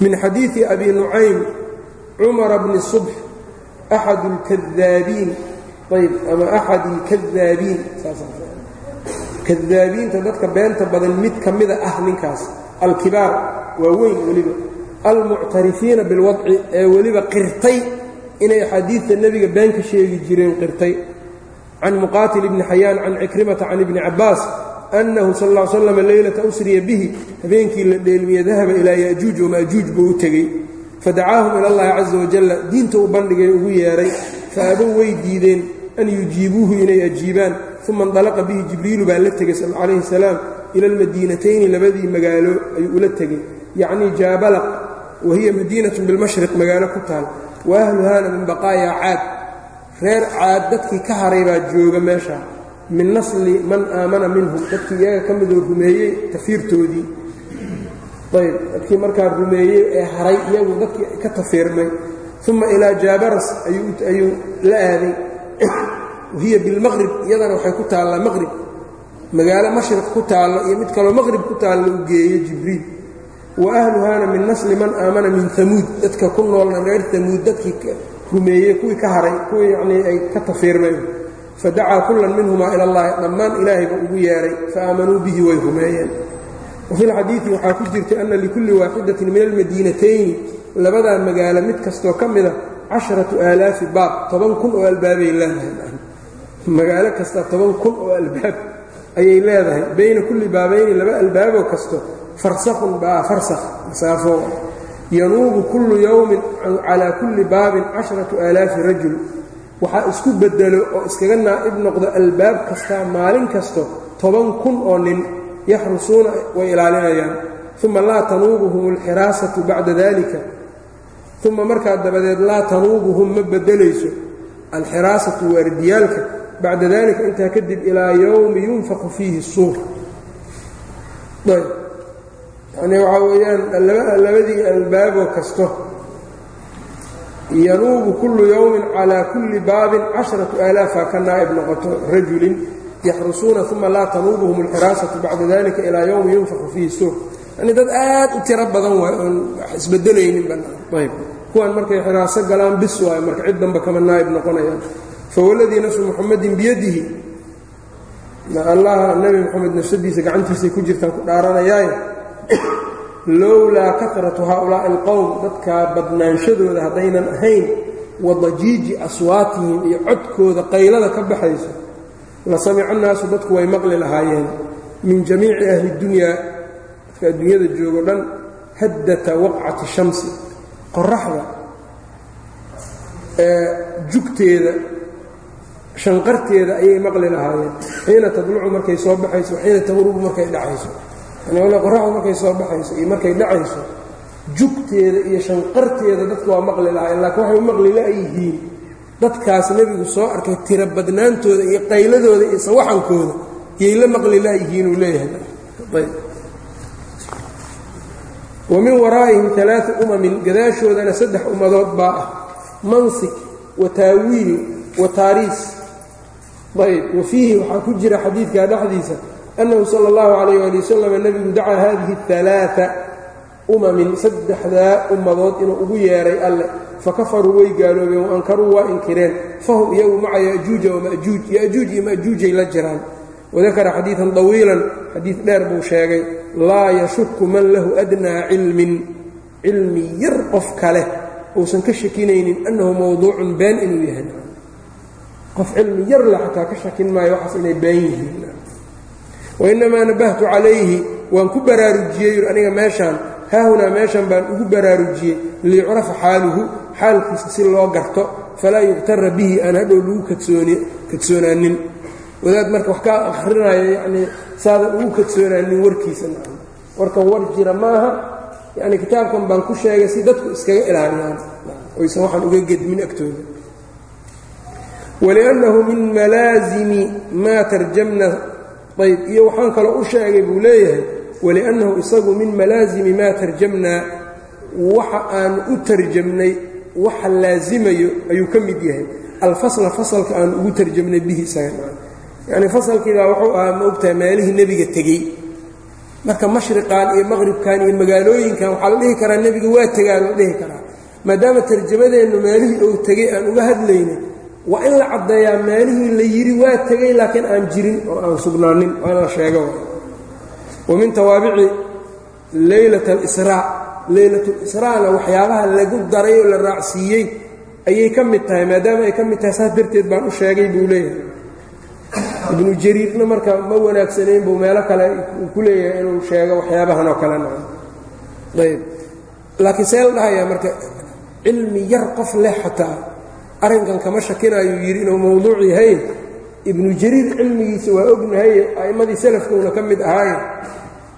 min xadiidi abi nucaym cumara bni subx axad اlkadaabiin ayb ama axad اlkadaabiin kadaabiinta dadka beenta badan mid ka mida ah ninkaas alkibaar waa weyn weliba. Almuctarifiina bilwadci ee weliba qirtay inay axaadiidta nebiga been ka sheegi jireen qirtay. Can muqaatil bni xayaan can cikrimata can ibni cabbaas annahu sal ll slam leylata usriya bihi habeenkii la dheelmiye dahaba ilaa ya'juuj wama'juuj buu u tegey. Fadacaahum ila allahi caza wajalla diinta u bandhigay ugu yeedhay fa abow way diideen an yujiibuuhu inay ajiibaan. Uma indalaqa bihi jibriilu baa la tegey calayhi salaam ila almadiinatayni labadii magaalo ayuu ula tegey. Yacnii jaabalaq wa hiya madiinatun bilmashriq magaalo ku taal. Wa ahluhaana min baqaayaa caad reer caad dadkii ka haray baa jooga meesha min nasli man aamana minhum. Dadkii iyaga ka midoo rumeeyey tafiirtoodii ayb dadkii markaa rumeeyey ee haray iyagu dadkii ka tafiirmay uma ilaa jaabaras ayuu la aaday. Wahiya bilmaqrib iyadana waxay ku taallaa maqrib magaalo mashriq ku taallo iyo mid kaloo maqrib ku taallo u geeyo jibriil. Wa ahluhaana min nasli man aamana min hamuud dadka ku noolna reer hamuud dadkii rumeeyey kuwii ka haray kuwii yanii ay ka tafiirmeen fadacaa kullan minhumaa ila allahi dhammaan ilaahay ugu yeedhay fa aamanuu bihi way rumeeyeen. Wafi lxadiidi waxaa ku jirta ana likulli waaxidatin min almadiinatayni labadaa magaalo mid kastoo ka mida casharatu aalaafi baab toban kun oo albaabay leedahay. Magaalo kasta toban kun oo albaab ayay leedahay. Bayna kulli baabayni laba albaaboo kasto farsakhun baa farsakh masaafo. Yanuubu kullu yowmin calaa kulli baabin casharatu aalaafi rajul waxaa isku bedelo oo iskaga naa'ib noqdo albaab kastaa maalin kasto toban kun oo nin yaxrusuuna way ilaalinayaan. Uma laa tanuubuhum alxiraasatu bacda dalika uma markaa dabadeed laa tanuubuhum ma bedelayso. Alxiraasatu waardiyaalka bacda dalika intaa kadib ilaa yowmi yunfaqu fiihi suur. Ayb yanii waxaa weeyaan labadii albaaboo kasto yanuubu kullu yowmin calaa kulli baabin casharatu aalaafa ka naa'ib noqoto rajulin yaxrusuuna uma laa tanuubuhum alxiraasatu bacda dalika ilaa yowmi yunfaqu fiihi suur. Yani dad aad u tiro badan waay oon isbedelaynin banayb kuwan markay xiraaso galaan bis waayo marka cid danba kama naa'ib noqonayaan. Fawaladii nafsu muxamadin biyadihi allaha nebi moxamed nafsadiisa gacantiisay ku jirtaan ku dhaaranayaaye lowlaa karatu haaulaa'i alqowm dadkaa badnaanshadooda haddaynan ahayn wadajiiji aswaatihim iyo codkooda qaylada ka baxayso la samica annaasu dadku way maqli lahaayeen. Min jamiici ahli dunyaa dadka adduunyada joogo dhan haddata waqcati shamsi qoraxda ee jugteeda shanqarteeda ayay maqli lahaayeen. Xiina tadlucu markay soo baxayso xiina taqrubu markay dhacayso yani qoraxda markay soo baxayso iyo markay dhacayso jugteeda iyo shanqarteeda dadku waa maqli lahaayeen laakiin waxay u maqli la-yihiin dadkaas nebigu soo arkay tiro badnaantooda iyo qayladooda iyo sawaxankooda yay la maqli la-yihiin uu leeyahay. Wa min waraa'ihim alaau umamin gadaashoodana saddex ummadood baa ah mansik wa taawiil wa taariis ayb. Wa fiihi waxaa ku jira xadiidkaa dhexdiisa annahu sala allahu calayh ali wasalam nebigu dacaa haadihi alaaa umamin saddexdaa ummadood inuu ugu yeedhay alleh fakafaruu way gaaloobeen wa ankaruu waa inkireen fahum iyagu maca yajuuja wamajuuj yajuuj iyo majuujay la jiraan wadakara xadiidan طawiilan xadiid dheer buu sheegay laa yashuku man lahu adnaa cilmin cilmi yar qof kale uusan ka shakinaynin annahu mowduucun been inuu yahay qof cilmi yar le xataa ka shakin maayo waxaas inay been yihiin wainamaa nabahtu calayhi waan ku baraarujiyey aniga meeshaan haahunaa meeshan baan ugu baraarujiyey liyucrafa xaaluhu xaalkiisa si loo garto falaa yuqtara bihi aan hadhow lagu kadsoonaanin wadaad marka wax kaa akhrinayo yanii saadan ugu kadsoonaanin warkiisa warkan war jira maaha yani kitaabkan baan ku sheegay si dadku iskaga ilaaliyaan oysan waxaan uga gedmin agtooda waliannahu min malaazimi maa tarjamna ayb iyo waxaan kaloo u sheegay buu leeyahay waliannahu isagu min malaazimi maa tarjamnaa. Waxa aan u tarjamnay waxa laasimayo ayuu ka mid yahay. Alfasla fasalka aan ugu tarjamnay bihi isaga. Yacni fasalkiibaa wuxuu ahaa ma ogtahay meelihii nebiga tegey. Marka mashriqan iyo maqribkan iyo magaalooyinkan waxaa la dhihi karaa nebiga waa tegaa la dhihi karaa. Maadaama tarjamadeennu meelihii uu tegey aan uga hadlaynay waa in la caddeeyaa meelihii la yidhi waa tegey laakiin aan jirin oo aan sugnaanin. Waa in la sheego wa min tawaabici leylat alisraa leylatlisraana waxyaabaha lagu daray oo la raacsiiyey ayay ka mid tahay maadaama ay ka mid tahay saas darteed baan u sheegay buu leeyahay. Ibnu jariirna marka ma wanaagsanayn buu meelo kale ku leeyahay inuu sheego waxyaabahan oo kale. Ayb laakiin see la dhahayaa marka cilmi yar qof leh xataa arrinkan kama shakinayuu yidhi inuu mowduuc yahay. Ibnu jariir cilmigiisa waa ognahay a'immadii salafkuuna ka mid ahaaye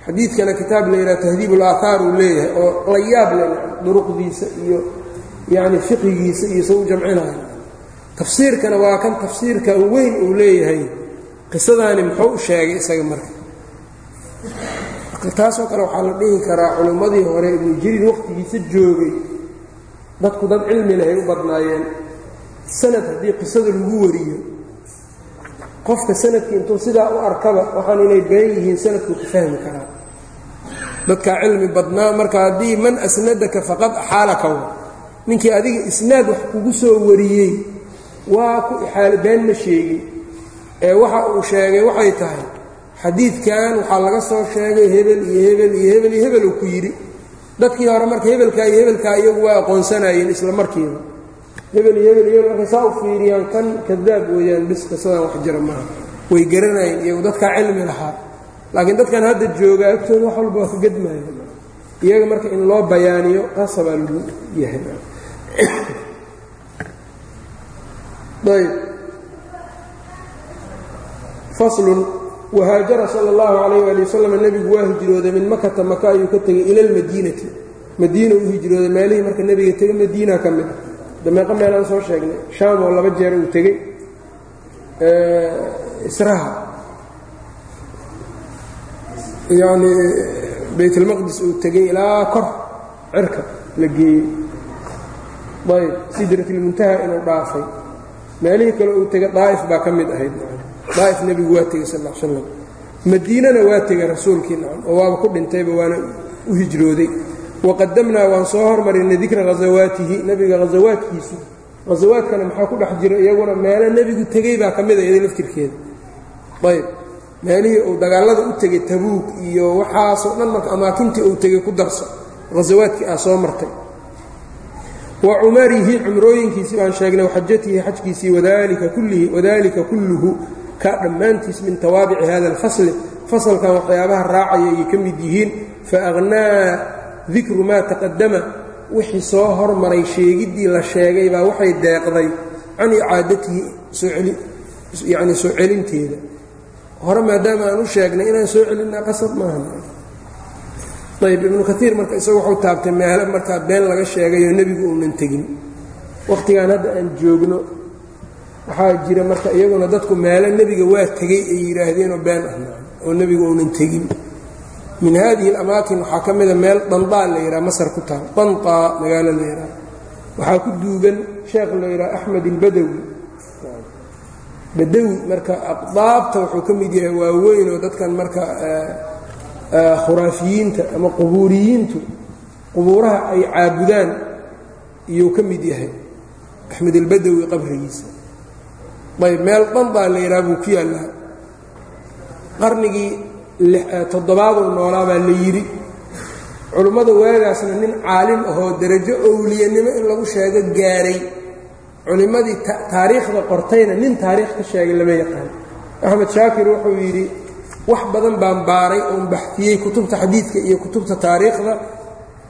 xadiidkana kitaab la yidhaha tahdiib ulaahaar uu leeyahay oo la yaab leh duruqdiisa iyo yacni fiqigiisa iyo soo u jamcinayo tafsiirkana waa kan tafsiirka weyn uu leeyahay. Qisadaani muxuu u sheegay isaga marka. Taasoo kale waxaa la dhihi karaa culimmadii hore ibnu jariir wakhtigiisa joogay. Dadku dad cilmi lehay u badnaayeen sanad haddii qisada lagu wariyo. Qofka sannadkii intuu sidaa u arkaba waxaan inay been yihiin sanadkuu ka fahmi karaa. Dadkaa cilmi badnaa marka haddii man asnadaka faqad axaalaka wa. Ninkii adiga isnaad wax kugu soo wariyey waa ku ixaal been ma sheegin. Ee waxa uu sheegay waxay tahay xadiidkan waxaa laga soo sheegay hebel iyo hebel iyo hebel iyo hebel uu ku yidhi. Dadkii hore marka hebelkaa iyo hebelkaa iyagu waa aqoonsanayeen isla markiiba hebel iyo hebel markay saa u fiiriyaan kan kadaab weeyaan bis qisadan wax jira maaha. Way garanayeen iyagu dadkaa cilmi lahaa. Laakiin dadkan hadda joogaa agtooda wax walba waa ka gedmaya iyaga marka in loo bayaaniyo taasabaa lagu yahay. Ayb faslun wahaajara sala allahu calayh waali wasalam nebigu waa hijrooday min makata maka ayuu ka tegey ila almadiinati madiina u hijrooday meelihii marka nebiga tegey madiina ka mid ah dameeqo meelaan soo sheegnay. Shaam oo laba jeer uu tegey israha yacni baytalmaqdis uu tegey ilaa kor cirka la geeyey. Ayb sidratilmuntaha inuu dhaafay. Meelihii kale uu tegay daa'if baa ka mid ahayd. Daa'if nebigu waa tegey sal slam madiinana waa tegay rasuulkii oo waaba ku dhintayba waana u hijrooday waqadamnaa waan soo hormarinay dikra ghasawaatihi nebiga ghasawaadkiisu ghasawaadkana maxaa ku dhex jira iyaguna meelo nebigu tegey baa ka mid a iyada laftirkeeda ayb meelihii uu dagaalada u tegey tabuuk iyo waxaasoo dhan marka amaakintii uu tegey ku darso ghasawaadkii ah soo martay wa cumarihi cumrooyinkiisii baan sheegnay waxajatihi xajkiisii wadalika kulluhu ka dhammaantiis min tawaabici hada alfasli fasalkan waxyaabaha raacaya ayay ka mid yihiin faaqhnaa dikru maa taqadama wixii soo hormaray sheegiddii la sheegay baa waxay deeqday can icaadatihi yani soo celinteeda. Hore maadaama aan u sheegnay inaan soo celinaa qasab maaha ayb ibnu kaiir marka isagu wuxuu taabtay meelo markaa been laga sheegayoo nebigu uunan tegin. Wakhtigan hadda aan joogno waxaa jira marka iyaguna dadku meelo nebiga waa tegey ay yidhaahdeenoo been ah oo nebigu uunan tegin min haadihi alamaakin waxaa ka mida meel dandaa la yidhaha masar ku taal. Dantaa magaalo la yidhaha. Waxaa ku duugan sheekh la yidhaha axmed ilbadawi badawi. Marka aqdaabta wuxuu ka mid yahay waaweyn oo dadkan marka khuraafiyiinta ama qubuuriyiintu qubuuraha ay caabudaan iyuu ka mid yahay axmed ilbadawi qabrigiisa. Ayb meel dandaa la yidhaha buu ku yaallaa. Qarnigii toddobaaduu noolaa baa la yidhi. Culummada waagaasna nin caalim ahoo derajo owliyanimo in lagu sheego gaaray. Culimmadii taariikhda qortayna nin taariikh ka sheegay lama yaqaan. Axmed shaakir wuxuu yidhi wax badan baan baaray oon baxtiyey kutubta xadiidka iyo kutubta taariikhda.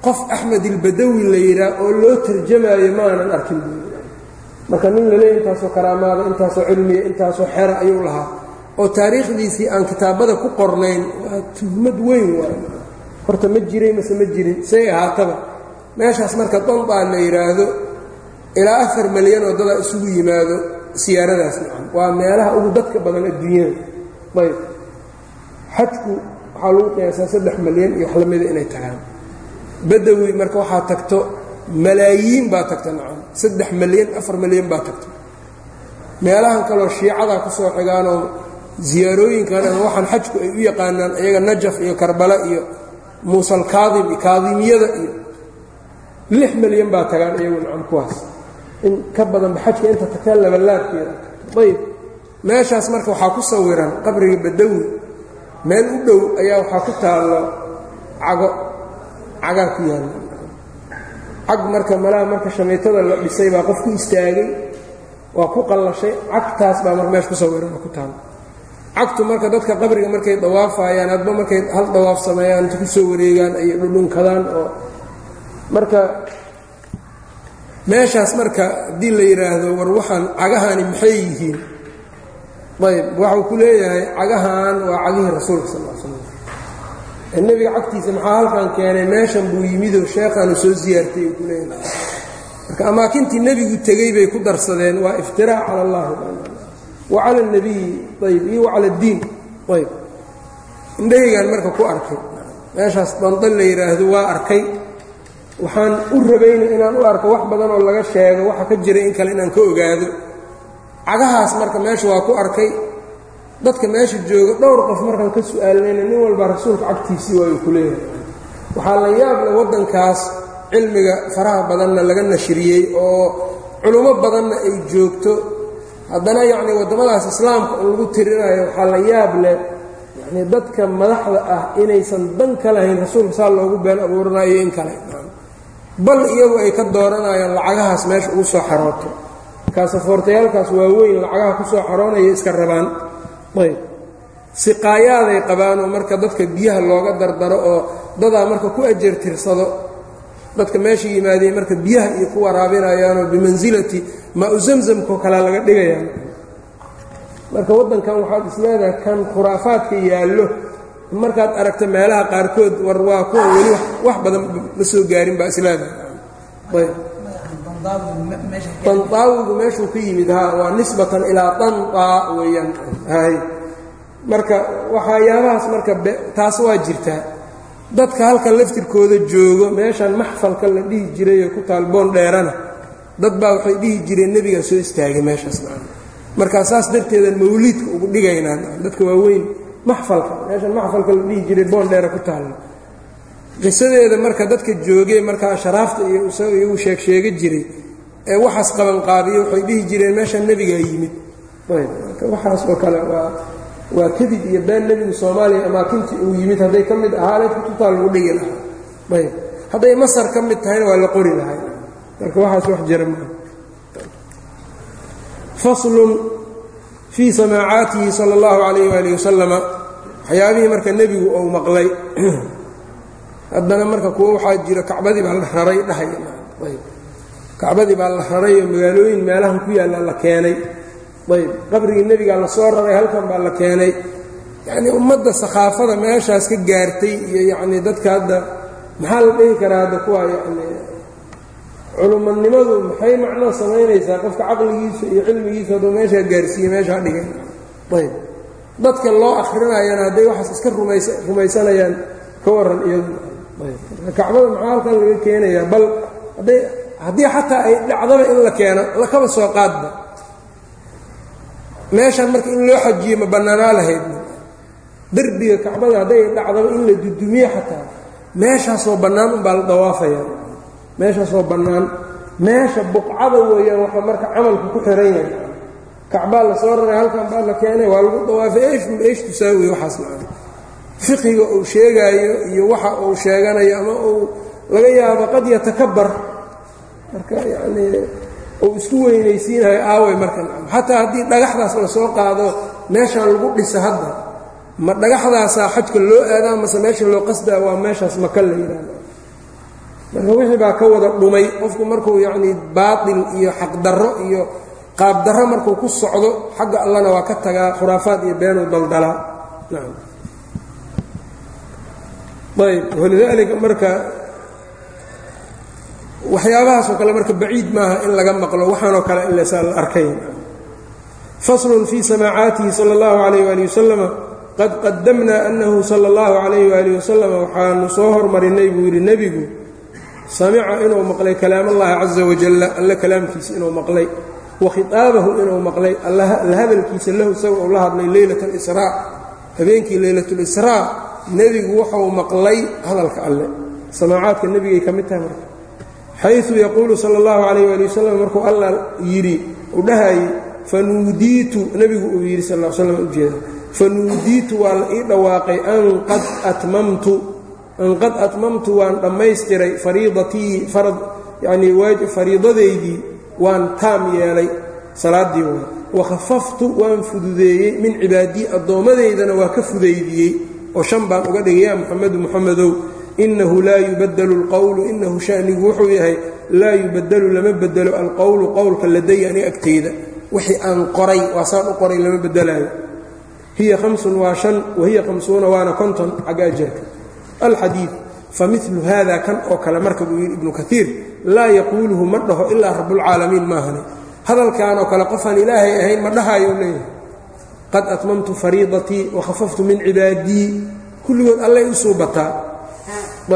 Qof axmed ilbadawi la yidhaah oo loo tarjamaayo ma aanan arkin marka nin laleeya intaasoo karaamaada intaasoo cilmiya intaasoo xera ayuu lahaa oo taariikhdiisii aan kitaabada ku qornayn waa tuhmad weyn waay. Horta ma jiray mase ma jirin say ahaataba meeshaas marka dandaa la yidhaahdo ilaa afar malyan oo dadaa isugu yimaado siyaaradaas nacan waa meelaha ugu dadka badan adduunyada. Ayb. Xajku waxaa lagu qiyaasaa saddex malyan iyo wax inay tagaan. Badawi marka waxaa tagto malaayiin baa tagta nacan saddex malyan afar malyan baa tagto. Meelahan kaloo shiicadaa ku soo xigaanoo ziyaarooyinkan ama waxaan xajku ay u yaqaanaan iyaga najaf iyo karbala iyo muusal kaadim iyo kaadimiyada iyo lix malyan baa tagaan iyagu nacan kuwaas. In ka badanba xajka inta tagtaa labalaabkeeda ayb meeshaas marka waxaa ku sawiran qabriga badawi. Meel u dhow ayaa waxaa ku taallo cago. Cagaa ku yaalla. Cag marka malaha marka shamiitada la dhisay baa qof ku istaagay waa ku qallashay. Cagtaas baa mar meesha ku sawiran ku taalo cagtu marka dadka qabriga markay dawaafayaan hadba markay hal dawaaf sameeyaan inta ku soo wareegaan ay dhudhunkadaan oo marka meeshaas marka haddii la yidhaahdo war waxaan cagahani maxay yihiin? Ayb waxuu ku leeyahay cagahan waa cagihii rasuulka sal slam nebiga cagtiisa maxaa halkan keenay? Meeshan buu yimidoo sheekhaanu soo siyaartay uu ku leeyahay. Marka amaakintii nebigu tegey bay ku darsadeen waa iftiraac cala allahi wa cala alnabiyi ayb iyo wa cala addiin ayb indhahaygaan marka ku arkay. Meeshaas dandan la yidhaahdo waa arkay. Waxaan u rabayna inaan u arko wax badan oo laga sheego waxa ka jira in kale inaan ka ogaado. Cagahaas marka meesha waa ku arkay. Dadka meesha jooga dhowr qof markaan ka su'aalnayna nin walba rasuulka cagtiisii waayuu ku leeyahay. Waxaa la yaable waddankaas cilmiga faraha badanna laga nashriyey oo culummo badanna ay joogto haddana yacnii waddamadaas islaamka oo lagu tirinayo waxaa la yaab leh yacnii dadka madaxda ah inaysan dan ka lahayn rasuulka saa loogu been abuuranayo in kale. Bal iyagu ay ka dooranayaan lacagahaas meesha ugu soo xarooto. Kaasafoortayaalkaas waaweyn lacagaha ku soo xaroonaya iska rabaan. Ayb. Siqaayaaday qabaan oo marka dadka biyaha looga dardaro oo dadaa marka ku ajartirsado dadka meesha yimaadeen marka biyaha iyo ku waraabinayaanoo bimansilati maa-u zamzamkoo kalea laga dhigayaan marka waddankan waxaad isleedahay kan khuraafaadka yaallo markaad aragta meelaha qaarkood war waa kuwa weli wax badan ma soo gaarin baa isleedahay dandaawigu meeshuu ka yimid ha waa nisbatan ilaa dandaa weeyaan. Hay. Marka waxyaabahaas marka taas waa jirtaa dadka halkan laftirkooda joogo meeshan maxfalka la dhihi jirayee ku taal boon dheerana dad baa waxay dhihi jireen nebigaa soo istaagay meeshaas markaa saas darteedan mawliidka ugu dhigaynaan dadka waaweyn maxfalka meeshan maxfalka la dhihi jiray boon dheera ku taalla. Qisadeeda marka dadka joogee markaa sharaafta iyo iyagu sheeg sheega jiray ee waxaas qabanqaabiyo waxay dhihi jireen meeshan nebigaa yimid. Waxaas oo kale waa waa kadib iyo been nebigu soomaaliya amaakintii uu yimid hadday ka mid ahaaleed kutubtaa lagu dhigi lahaa. Ayb. Hadday masar ka mid tahayna waa la qori lahay marka waxaas wax jira maa faslun fii samaacaatihi sala allahu calayh waalihi wasalama waxyaabihii marka nebigu uu maqlay. Haddana marka kuwo waxaa jira kacbadii baa la raray dhahay ayb. Kacbadii baa la raray oo magaalooyin meelahan ku yaalla la keenay ayb qabrigii nebigaa la soo raray halkan baa la keenay. Yacnii ummadda sakhaafada meeshaas ka gaartay iyo yacnii dadka hadda maxaa la dhihi karaa hadda kuwa yacnii culumanimadu maxay macnoo samaynaysaa? Qofka caqligiisa iyo cilmigiisa hadduu meeshaa gaarsiiye meeshaa dhigay. Ayb dadka loo akrinayana hadday waxaas iska rumaysa rumaysanayaan ka warran iyadu. Ayb kacbada maxaa halkan laga keenayaa? Bal hadday haddii xataa ay dhacdaba in la keeno lakaba soo qaadba meeshan marka in loo xajiyo ma bannaanaa lahayd? Derbiga kacbada hadday dhacdaba in la dudumiye xataa meeshaasoo bannaan unbaa la dawaafaya meeshaasoo bannaan. Meesha buqcada weeyaan waxa marka camalku ku xiran yahay. Kacbaa la soo raray halkan baa la keenay waa lagu dawaafay eesh tusaawiye waxaas maa fiqiga uu sheegaayo iyo waxa uu sheeganayo ama uu laga yaabo qad yatakabar marka yacnii uu isku weynaysiinayo aaway marka xataa haddii dhagaxdaas la soo qaado meeshaan lagu dhisa hadda ma dhagaxdaasaa xajka loo aadaa mase meesha loo qasdaa waa meeshaas maka la yidhaahdo marka wixii baa ka wada dhumay qofku markuu yacnii baatil iyo xaqdarro iyo qaabdarro markuu ku socdo xagga allana waa ka tagaa khuraafaad iyo beenuu daldalaa. Ayb walidaalika marka waxyaabahaasoo kale marka baciid maaha in laga maqlo waxaanoo kale in lasaa la arkay faslun fii samaacaatihi sala allahu calayh waali wasalama qad qadamnaa annahu sala allahu calayh waali wasalama waxaanu soo hormarinay buu yidhi nebigu. Samica inuu maqlay kalaam allahi caza wajalla alle kalaamkiisa inuu maqlay wa khitaabahu inuu maqlay la hadalkiisa lahu isaga uu la hadlay leylat alisraa habeenkii leylatlisraa nebigu wuxuu maqlay hadalka alle. Samaacaadka nebigay ka mid tahay marka xayu yaquulu sala allahu calayh waali wasalam markuu alla yidhi uu dhahayey fanuudiitu nebigu uu yidhi sal l slam ujeeda fanuudiitu waa la ii dhawaaqay an qad atmamtu waan dhammaystiray fariidatii yacnii fariidadaydii waan taam yeelay. Salaaddii way wakhafaftu waan fududeeyey min cibaadii addoommadeydana waa ka fudaydiyey oo shan baan uga dhigay yaa muxamedu muxamedow inahu laa yubadelu alqowlu inahu shanigu wuxuu yahay laa yubadelu lama bedelo alqowlu qowlka ladaya ani agteyda wixii aan qoray waa saan u qoray lama bedelaayo hiya hamsun waa shan wahiya hamsuuna waana konton xagga ajarka alxadiid familu haada kan oo kale marka buu yidhi ibnu kaiir laa yaquuluhu ma dhaho ilaa rabbulcaalamiin maahane hadalkan oo kale qofaan ilaahay ahayn ma dhahayo leeyahay qad atmamtu fariidatii wakhafaftu min cibaadii kulligood allay u suubataa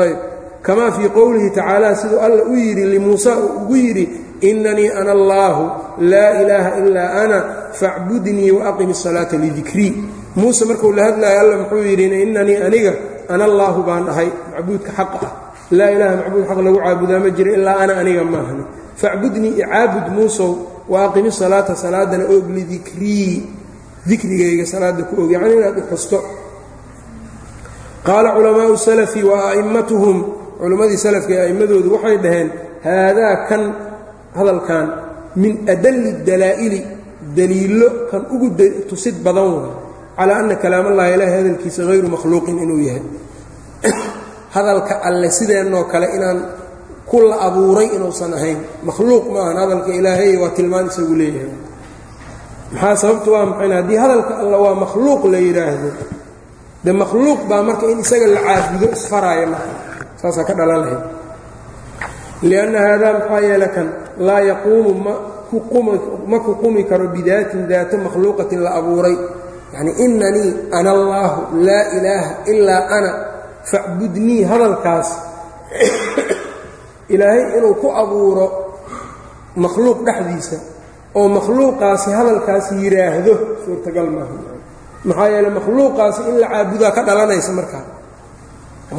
ayb kamaa fii qowlihi tacaala siduu alla u yidhi limuusa uu ugu yidhi inanii ana allaahu laa ilaaha ilaa ana facbudnii waaqim الsalaata lidikrii muuse markuu la hadlayo alla muxuu yidhi inanii aniga ana allaahu baan dhahay macbuudka xaqa ah. Laa ilaaha macbuud xaq lagu caabudaa ma jira ilaa ana aniga maahni facbudnii icaabud muusow waaqimi salaata salaadana oog lidikrii dikrigayga salaada ku og yacni inaad i qaala culamaau salafi wa a'immatuhum culimmadii salafka ee a'immadoodu waxay dhaheen haadaa kan hadalkan min adalli dalaa'ili daliillo kan ugu tusid badan way calaa anna kalaamallahi ilaahi hadalkiisa hayru makhluuqin inuu yahay. Hadalka alle sideennoo kale inaan ku la abuuray inuusan ahayn makhluuq ma ahan hadalka ilaahay waa tilmaan isagu leeyahay. Maxaa sababtu waa maxayn haddii hadalka alla waa makhluuq la yidhaahdo de makhluuq baa marka in isaga la caabudo isfaraaya marka saasaa ka dhalan lahayd. Lianna haadaa maxaa yeele kan laa yaquumu ma ku qumi karo bidaatin daato makhluuqatin la abuuray. Yacni inanii ana allaahu laa ilaaha ilaa ana facbudnii hadalkaas. Ilaahay inuu ku abuuro makhluuq dhexdiisa oo makhluuqaasi hadalkaasi yidhaahdo suurtagal maaha maxaa yeele makhluuqaasi in la caabudaa ka dhalanaysa markaa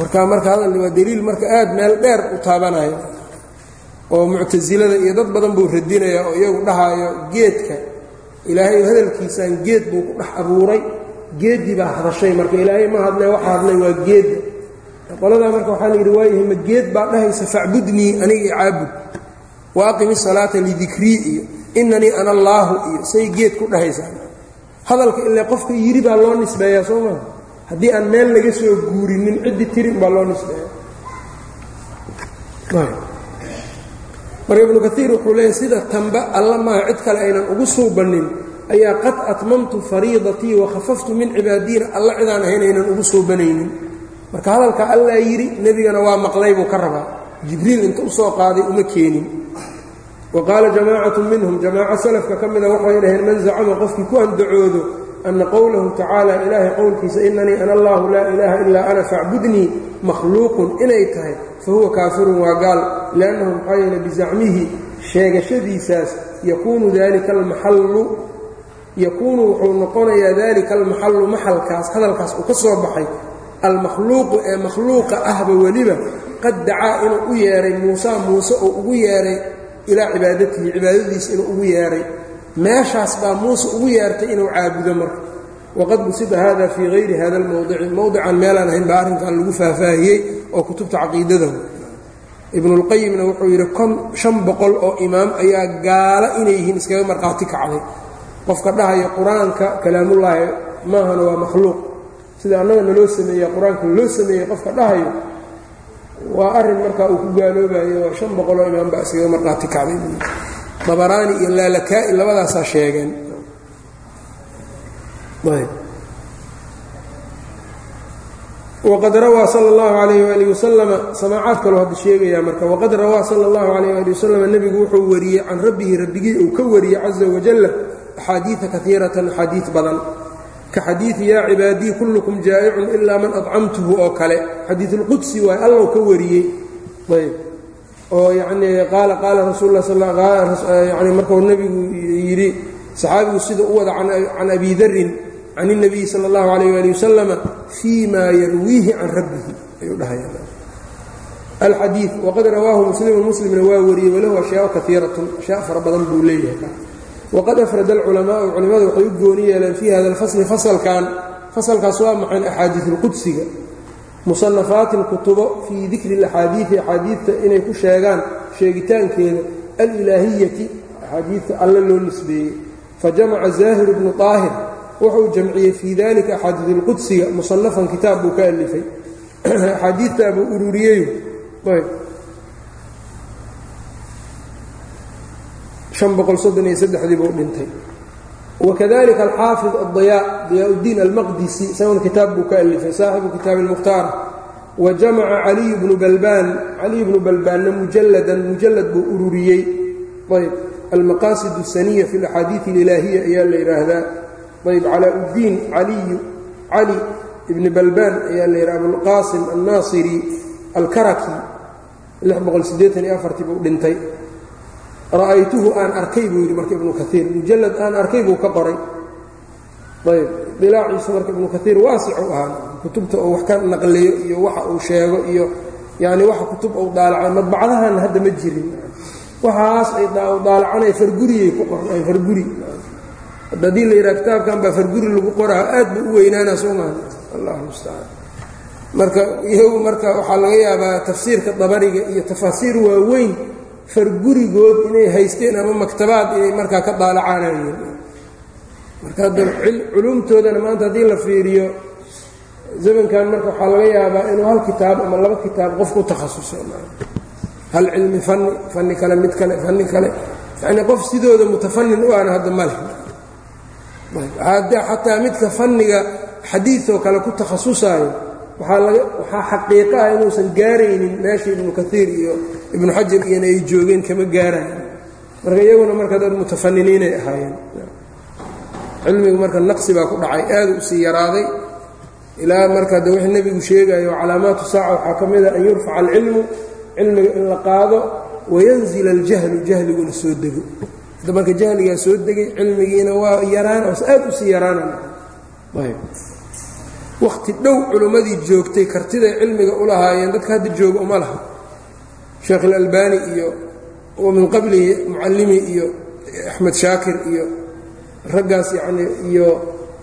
markaa marka waa daliil marka aad meel dheer u taabanayo oo muctasilada iyo dad badan buu radinaya oo iyagu dhahaayo geedka. Ilaahay hadalkiisaan geed buu ku dhex abuuray. Geeddii baa hadashay marka ilaahay ma hadle waxa hadlay waa geedda qoladaa marka waxaa la yidhi waayahay ma geed baa dhahaysa facbudnii aniga caabud. Wa salaata lidikrii iyo inanii ana allaahu iyo say geed ku dhahaysaa hadalka ile qofka yidhi baa loo nisbeeyaa soo maa haddii aan meel laga soo guurinin ciddii tirin baa loo nisbeeya marka ibnu kaiir wuxuu leeyahy sida tamba alla maaha cid kale aynan ugu suubannin ayaa qad atmamtu fariidatii wakhafaftu min cibaadiina alla cidaan ahayn aynan ugu suubanaynin marka hadalka allaa yidhi nebigana waa maqlay buu ka rabaa. Jibriil inta u soo qaaday uma keenin wa qaala jamaacatu minhum jamaaco salafka ka mida waxay dhaheen man zacama qofkii ku andacoodo ana qowlahu tacaala ilaahay qowlkiisa inanii ana allahu laa ilaaha ilaa ana facbudnii makhluuqun inay tahay fa huwa kaafirun waa gaal liannahu maxaa yeele bizacmihi sheegashadiisaas yakuunu dalika almaxallu yakuunu wuxuu noqonayaa dalika almaxallu maxalkaas hadalkaas uu ka soo baxay almakhluuqu ee makhluuqa ahba weliba qad dacaa inuu u yeedhay muusa muuse uu ugu yeedhay ilaa cibaadatihi cibaadadiisa inuu ugu yeedhay meeshaas baa muuse ugu yeertay inuu caabudo marka. Waqad busida hada fii hayri hada almowdici mowdican meelaan ahayn baa arrinkan lagu faahfaahiyey oo kutubta caqiidada ibnulqayimna wuxuu yidhi kon shan boqol oo imaam ayaa gaalo inay yihiin iskaga markhaati kacday. Qofka dhahaya qur'aanka kalaamullaahi maahana waa makhluuq. Sida annaga naloo sameeya qur'aanka loo sameeyey qofka dhahayo waa arrin markaa uu ku gaaloobayo shan boqoloo imaam baa iskaga markhaati kacday. Dabaraani iyo laalakaa'i labadaasaa sheegeen. Waqad rawaa sala allahu calayh waali wasalama samaacaad kaloo hadda sheegayaa marka waqad rawaa sala allahu calayh waali wasalama nebigu wuxuu wariyey can rabbihi rabbigii uu ka wariyey caza wajalla axaadiida kaiiratan axaadiid badan ka xadiii yaa cibaadii kullukum jaa'icun ilaa man acamtuhu oo kale. Xadiiulqudsi waay allow ka wariyey. Oo yanii qaala qaala rasuul yani marku nebigu yidhi saxaabigu sida u wada can abi darin can اnabiyi sal اllahu alayh ali wasalama fii ma yarwiihi can rabbihi ayuu dhahayaadii waqad rawaahu muslimu muslimna waa wariyey walahu ashyaau kaiiratun ashyaa fara badan buu leeyahay waqad afrada alculamaau culimmadu waxay u gooni yeeleen fii hada alfasli fasalkan fasalkaas waa maxan axaadiid ulqudsiga musanafaatin kutubo fii dikri alaxaadiidi axaadiidta inay ku sheegaan sheegitaankeeda alilaahiyati axaadiidta alle loo nisbeeyey fajamaca zaahir ibnu aahir wuxuu jamciyey fii dalika axaadiidulqudsiga musanafan kitaab buu ka alifay axaadiidtaa buu ururiyeyo an boqol soddon iyo saddexdii buu dhintay wakadalika alxaafid adaya diyaa-udiin almaqdisi isagoon kitaab buu ka alifay saaxibu kitaabi اlmukhtaar wa jamaca caliyu bnu balbaan caliyu bnu balbaanna mujalladan mujallad buu ururiyey ayb almaqaasid الsaniya fi اlaxaadiiث اlilaahiya ayaa la yidhaahdaa ayb calaa-udiin caliyu cali ibni balbaan ayaa la yidhaha abulqaasim annaasiri alkaraki buu dhintay ra'aytuhu aan arkay buu yidhi marka ibnu kaiir mujallad aan arkay buu ka qoray ayb dilaaciisu marka ibnu kaiir waasicu ahaa kutubta uu wax ka naqliyo iyo waxa uu sheego iyo yani waxa kutub uu daalaca madbacdahan hadda ma jirin. Waxaas ay daalacanay farguriyay ku qornay farguri. Haddii la yidhaha kitaabkan baa farguri lagu qoraa aad buu u weynaanaa soo maha allahu mustacaan marka iyagu marka waxaa laga yaabaa tafsiirka dabariga iyo tafaasiir waaweyn fargurigood inay haysteen ama maktabaad inay markaa ka daalacaanayeen marka hadda culumtoodana maanta haddii la fiiriyo zamankan marka waxaa laga yaabaa inuu hal kitaab ama laba kitaab qof ku takhasuso hal cilmi fanni fanni kale mid kale fanni kale. Yacnii qof sidooda mutafanin u aana hadda ma leh xataa midka fanniga xadiidoo kale ku takhasusaayo waxaa xaqiiqo ah inuusan gaaraynin meesha ibnu kaiir iyo ibnu xajar iyona ay joogeen kama gaarayan marka iyaguna marka dad mutafaniniinay ahaayeen. Cilmigu marka naqsi baa ku dhacay aad u sii yaraaday. Ilaa marka de wixii nebigu sheegayo calaamaatu saaca waxaa ka mid a an yurfaca alcilmu cilmiga in la qaado wayanzila aljahlu jahliguna soo dego. Marka jahligaa soo degay cilmigiina waa yaraan aad u sii yaraanayb wakhti dhow culimmadii joogtay kartiday cilmiga u lahaayeen dadka hadda jooga uma laha. Sheekh ilalbani iyo wa min qablihi mucallimi iyo axmed shaakir iyo raggaas yacnii iyo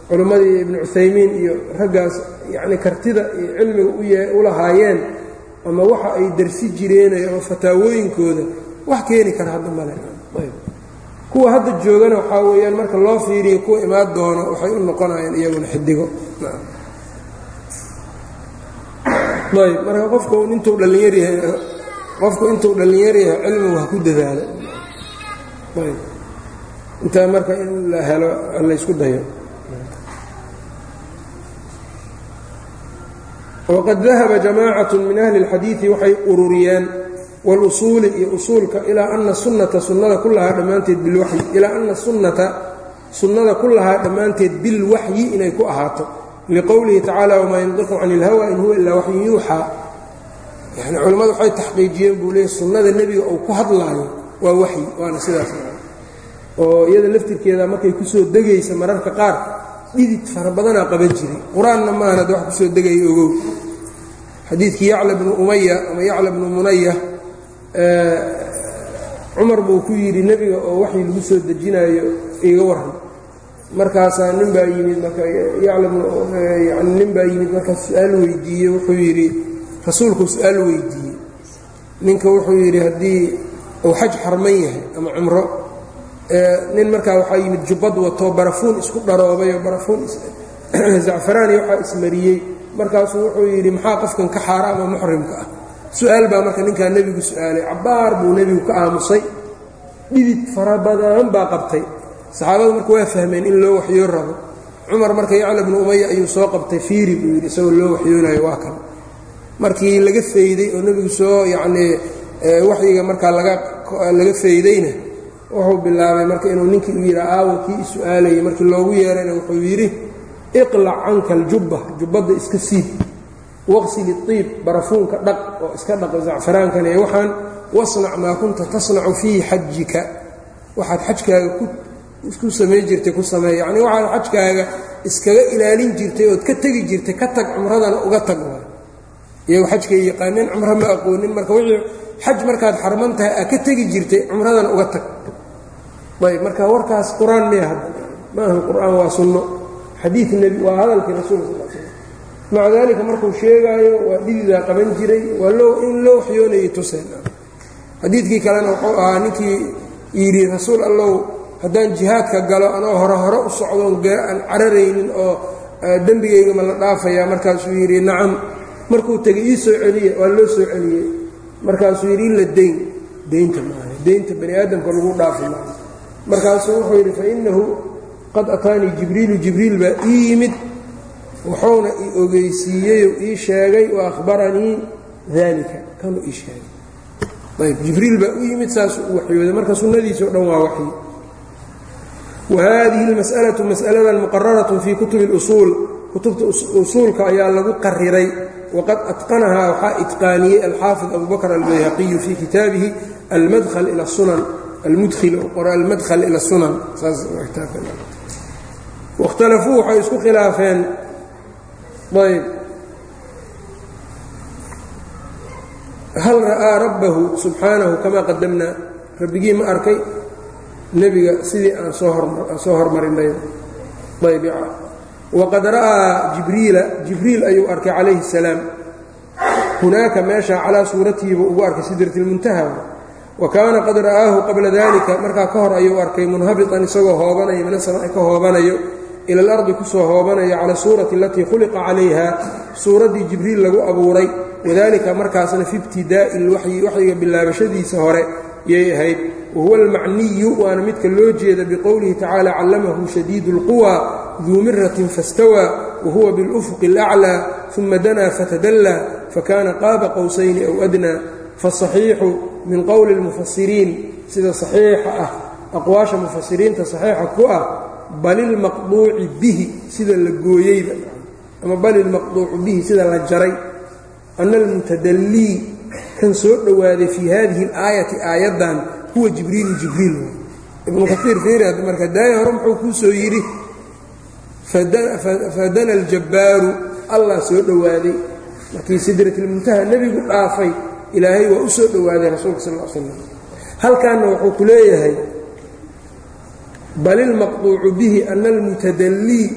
culimmadii ibnu cuthaymiin iyo raggaas yacni kartida iyo cilmiga u lahaayeen ama waxa ay darsi jireen ama fataawooyinkooda wax keeni kara hadda male kuwa hadda joogana waxaa weeyaan marka loo fiiriyo kuwa imaan doono waxay u noqonayaan iyaguna xidigo ayb marka qofku intuu dhallinyar yahay qofku intuu dhallinyar yahay cilmigu ha ku dadaalo. Ayb intaa marka in la helo laysku dayo. Waqad dahaba jamaacat min ahli اlxadiidi waxay ururiyeen wاlusuuli iyo usuulka ilaa ana sunnata sunnada kullahaa dhammaanteed bilwaxyi ilaa ana sunnata sunnada kullahaa dhammaanteed bilwaxyi inay ku ahaato liqowlihi tacaala wamaa yandiqu can اlhawa in huwa ilaa waxyun yuuxaa yani culammadu waxay taxqiijiyeen buu leeyay sunnada nebiga uu ku hadlaayo waa waxyi waana sidaas. Oo iyada laftirkeeda markay ku soo degaysa mararka qaar dhidid fara badanaa qaban jiray. Qur'aanna maahan ad wax ku soo degaya ogow. Xadiidkii yacla bnu umaya ama yacla bnu munaya cumar buu ku yidhi nebiga oo waxii lagu soo dejinaayo iga waran markaasaa nin baa yimid marka yaclamn nin baa yimid markaa su'aal weydiiyey wuxuu yidhi rasuulku su'aal weydiiyey. Ninka wuxuu yidhi haddii uu xaj xarman yahay ama cumro nin markaa waxaa yimid jubbad wato barafuun isku dharoobayoo barafuun zacfaraani waxaa ismariyey. Markaasuu wuxuu yidhi maxaa qofkan ka xaara ama muxrimka ah? Su'aal baa marka ninkaa nebigu su'aalay. Cabbaar buu nebigu ka aamusay. Dhidid fara badan baa qabtay saxaabadu marka waa fahmeen in loo waxyoo rabo. Cumar marka yacla bnu umaya ayuu soo qabtay fiiri buu yidhi isagoo loo waxyoonayo waa kan. Markii laga fayday oo nebigu soo yacnii waxyiga markaa laga faydayna wuxuu bilaabay marka inuu ninkii u yidha aawo kii is-su-aalayay markii loogu yeerayna wuxuu yidhi iqlac canka aljubba jubbadda iska siib waqsili iib barafuunka dhaq oo iska dhaq zacfaraankan ee waxaan wasnac maa kunta tasnacu fii xajika waxaad xajkaaga ku samayn jirtay ku sameey yacnii waxaad xajkaaga iskaga ilaalin jirtay ood ka tegi jirtay ka tag cumradana uga tag waay. Iyagu xajkay yaqaaneen cumro ma aqoonin. Marka wixii xaj markaad xarman tahay aa ka tegi jirtay cumradana uga tag. Ayb marka warkaas qur'aan miya hadda. Ma aha qur'aan waa sunno. Xadiid nebi waa hadalkii rasuul sal slam maca daalika markuu sheegaayo waa dhididaa qaban jiray waa loo in loo waxyoonayay tuseen xadiidkii kalena wuxuu ahaa ninkii yidhi rasuul allow haddaan jihaadka galo anoo hore hore u socdoon aan cararaynin oo dembigayga ma la dhaafayaa markaasuu yidhi nacam. Markuu tegay ii soo celiye. Waa loo soo celiyey. Markaasuu yidhi illa dayn daynta maaha daynta bani aadamka lagu dhaafi maayo markaasuu wuxuu yidhi fainahu qad ataanii jibriilu. Jibriil baa ii yimid wuxuuna i ogeysiiyeyoo ii sheegay wa ahbaranii daalika kanuu ii sheegay. Ayb jibriil baa u yimid saasuu u waxyooday. Marka sunnadiisao dhan waa waxyi wa haadihi اlmas'alatu mas'aladan muqararatun fii kutubi اlusuul kutubta usuulka ayaa lagu qariray waqad atqanahaa waxaa itqaaniyey alxaafid abu bakr albayhaqiyu fii kitaabihi almadhl ila sunan almudhil qora almadhl ila sunan waاkhtalafuu waxay isku khilaafeen ayb hal ra'aa rabbahu subxaanahu kamaa qadamnaa rabbigii ma arkay nebiga sidii aan soo hormarinay. Aybica waqad ra'aa jibriila jibriil ayuu arkay calayhi salaam. Hunaaka meeshaa calaa suuratihiibuu ugu arkay sidratilmuntaha wa kaana qad ra'aahu qabla dalika markaa ka hor ayuu arkay munhabitan isagoo hoobanayo mina samaa'i ka hoobanayo. Ila alardi ku soo hoobanayo cala suurati alatii khuliqa calayha suuraddii jibriil lagu abuuray. Wadalika markaasna fi ibtidaa'i lwaxyi waxyiga bilaabashadiisa hore yay ahayd wahuwa almacniyu waana midka loo jeeda biqowlihi tacaala callamahu shadiidu اlquwa duu miratin fastawaa wahuwa biاlufuqi اlأclى uma danaa fatadallaa fakana qaaba qowsayni aw adnaa fasaxiixu min qowli اlmufasiriin sida saxiixa ah aqwaasha mufasiriinta saxiixa ku ah bal ilmaqduuci bihi sida la gooyeyba ama bal ilmaqduucu bihi sida la jaray ana almutadallii kan soo dhowaaday fii hadihi اlaayati aayaddan huwa jibriilu jibriil. Ibnu kaiir fiiri marka daaya hore muxuu kuu soo yidhi fadana aljabbaaru allah soo dhowaaday markii sidratilmuntaha nebigu dhaafay ilaahay waa u soo dhowaaday rasuulka sal l slam halkaanna wuxuu ku leeyahay bal ilmaqduucu bihi ana almutadallii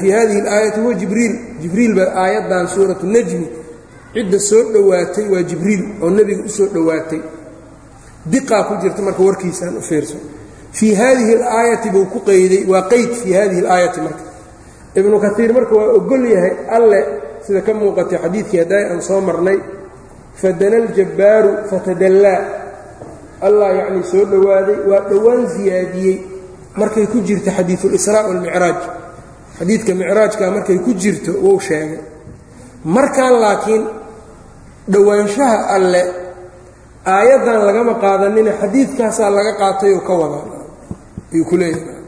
fii hadihi اlaayati huwa jibriil. Jibriil baa aayaddan suuratu najmi cidda soo dhowaatay waa jibriil oo nebiga u soo dhowaatay. Diqaa ku jirta marka warkiisaan u fiirso. Fii haadihi اlaayati buu ku qeyday waa qeyd fii hadihi اlaayati marka. Ibnu kaiir marka waa ogol yahay alle sida ka muuqatay xadiidkii hadday aan soo marnay fadana aljabbaaru fatadallaa. Allah yacnii soo dhowaaday waa dhowaan siyaadiyey markay ku jirto xadiiulisraa walmicraaj xadiidka micraajka markay ku jirto wou sheegay. Markaan laakiin dhowaanshaha alle aayaddan lagama qaadanine xadiidkaasaa laga qaatay oo ka wadaa ayuu ku leeyahay.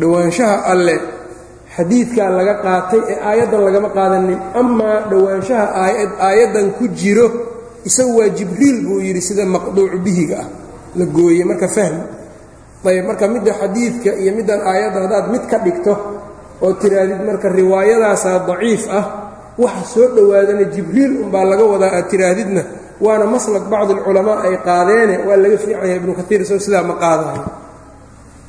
Dhowaanshaha alle xadiidkaa laga qaatay ee aayaddan lagama qaadanin amaa dhowaanshaha aayaddan ku jiro isagu waa jibriil buu yidhi sida maqduucu bihiga ah la gooye marka fahmi ayb marka midda xadiidka iyo middan aayadda haddaad mid ka dhigto oo tiraadid marka riwaayadaasaa daciif ah waxa soo dhowaadana jibriil unbaa laga wadaa aad tiraahdidna waana maslak bacdi alculamaa ay qaadeene waa laga fiicanya ibnu kaiir isagoo sidaa ma qaadayo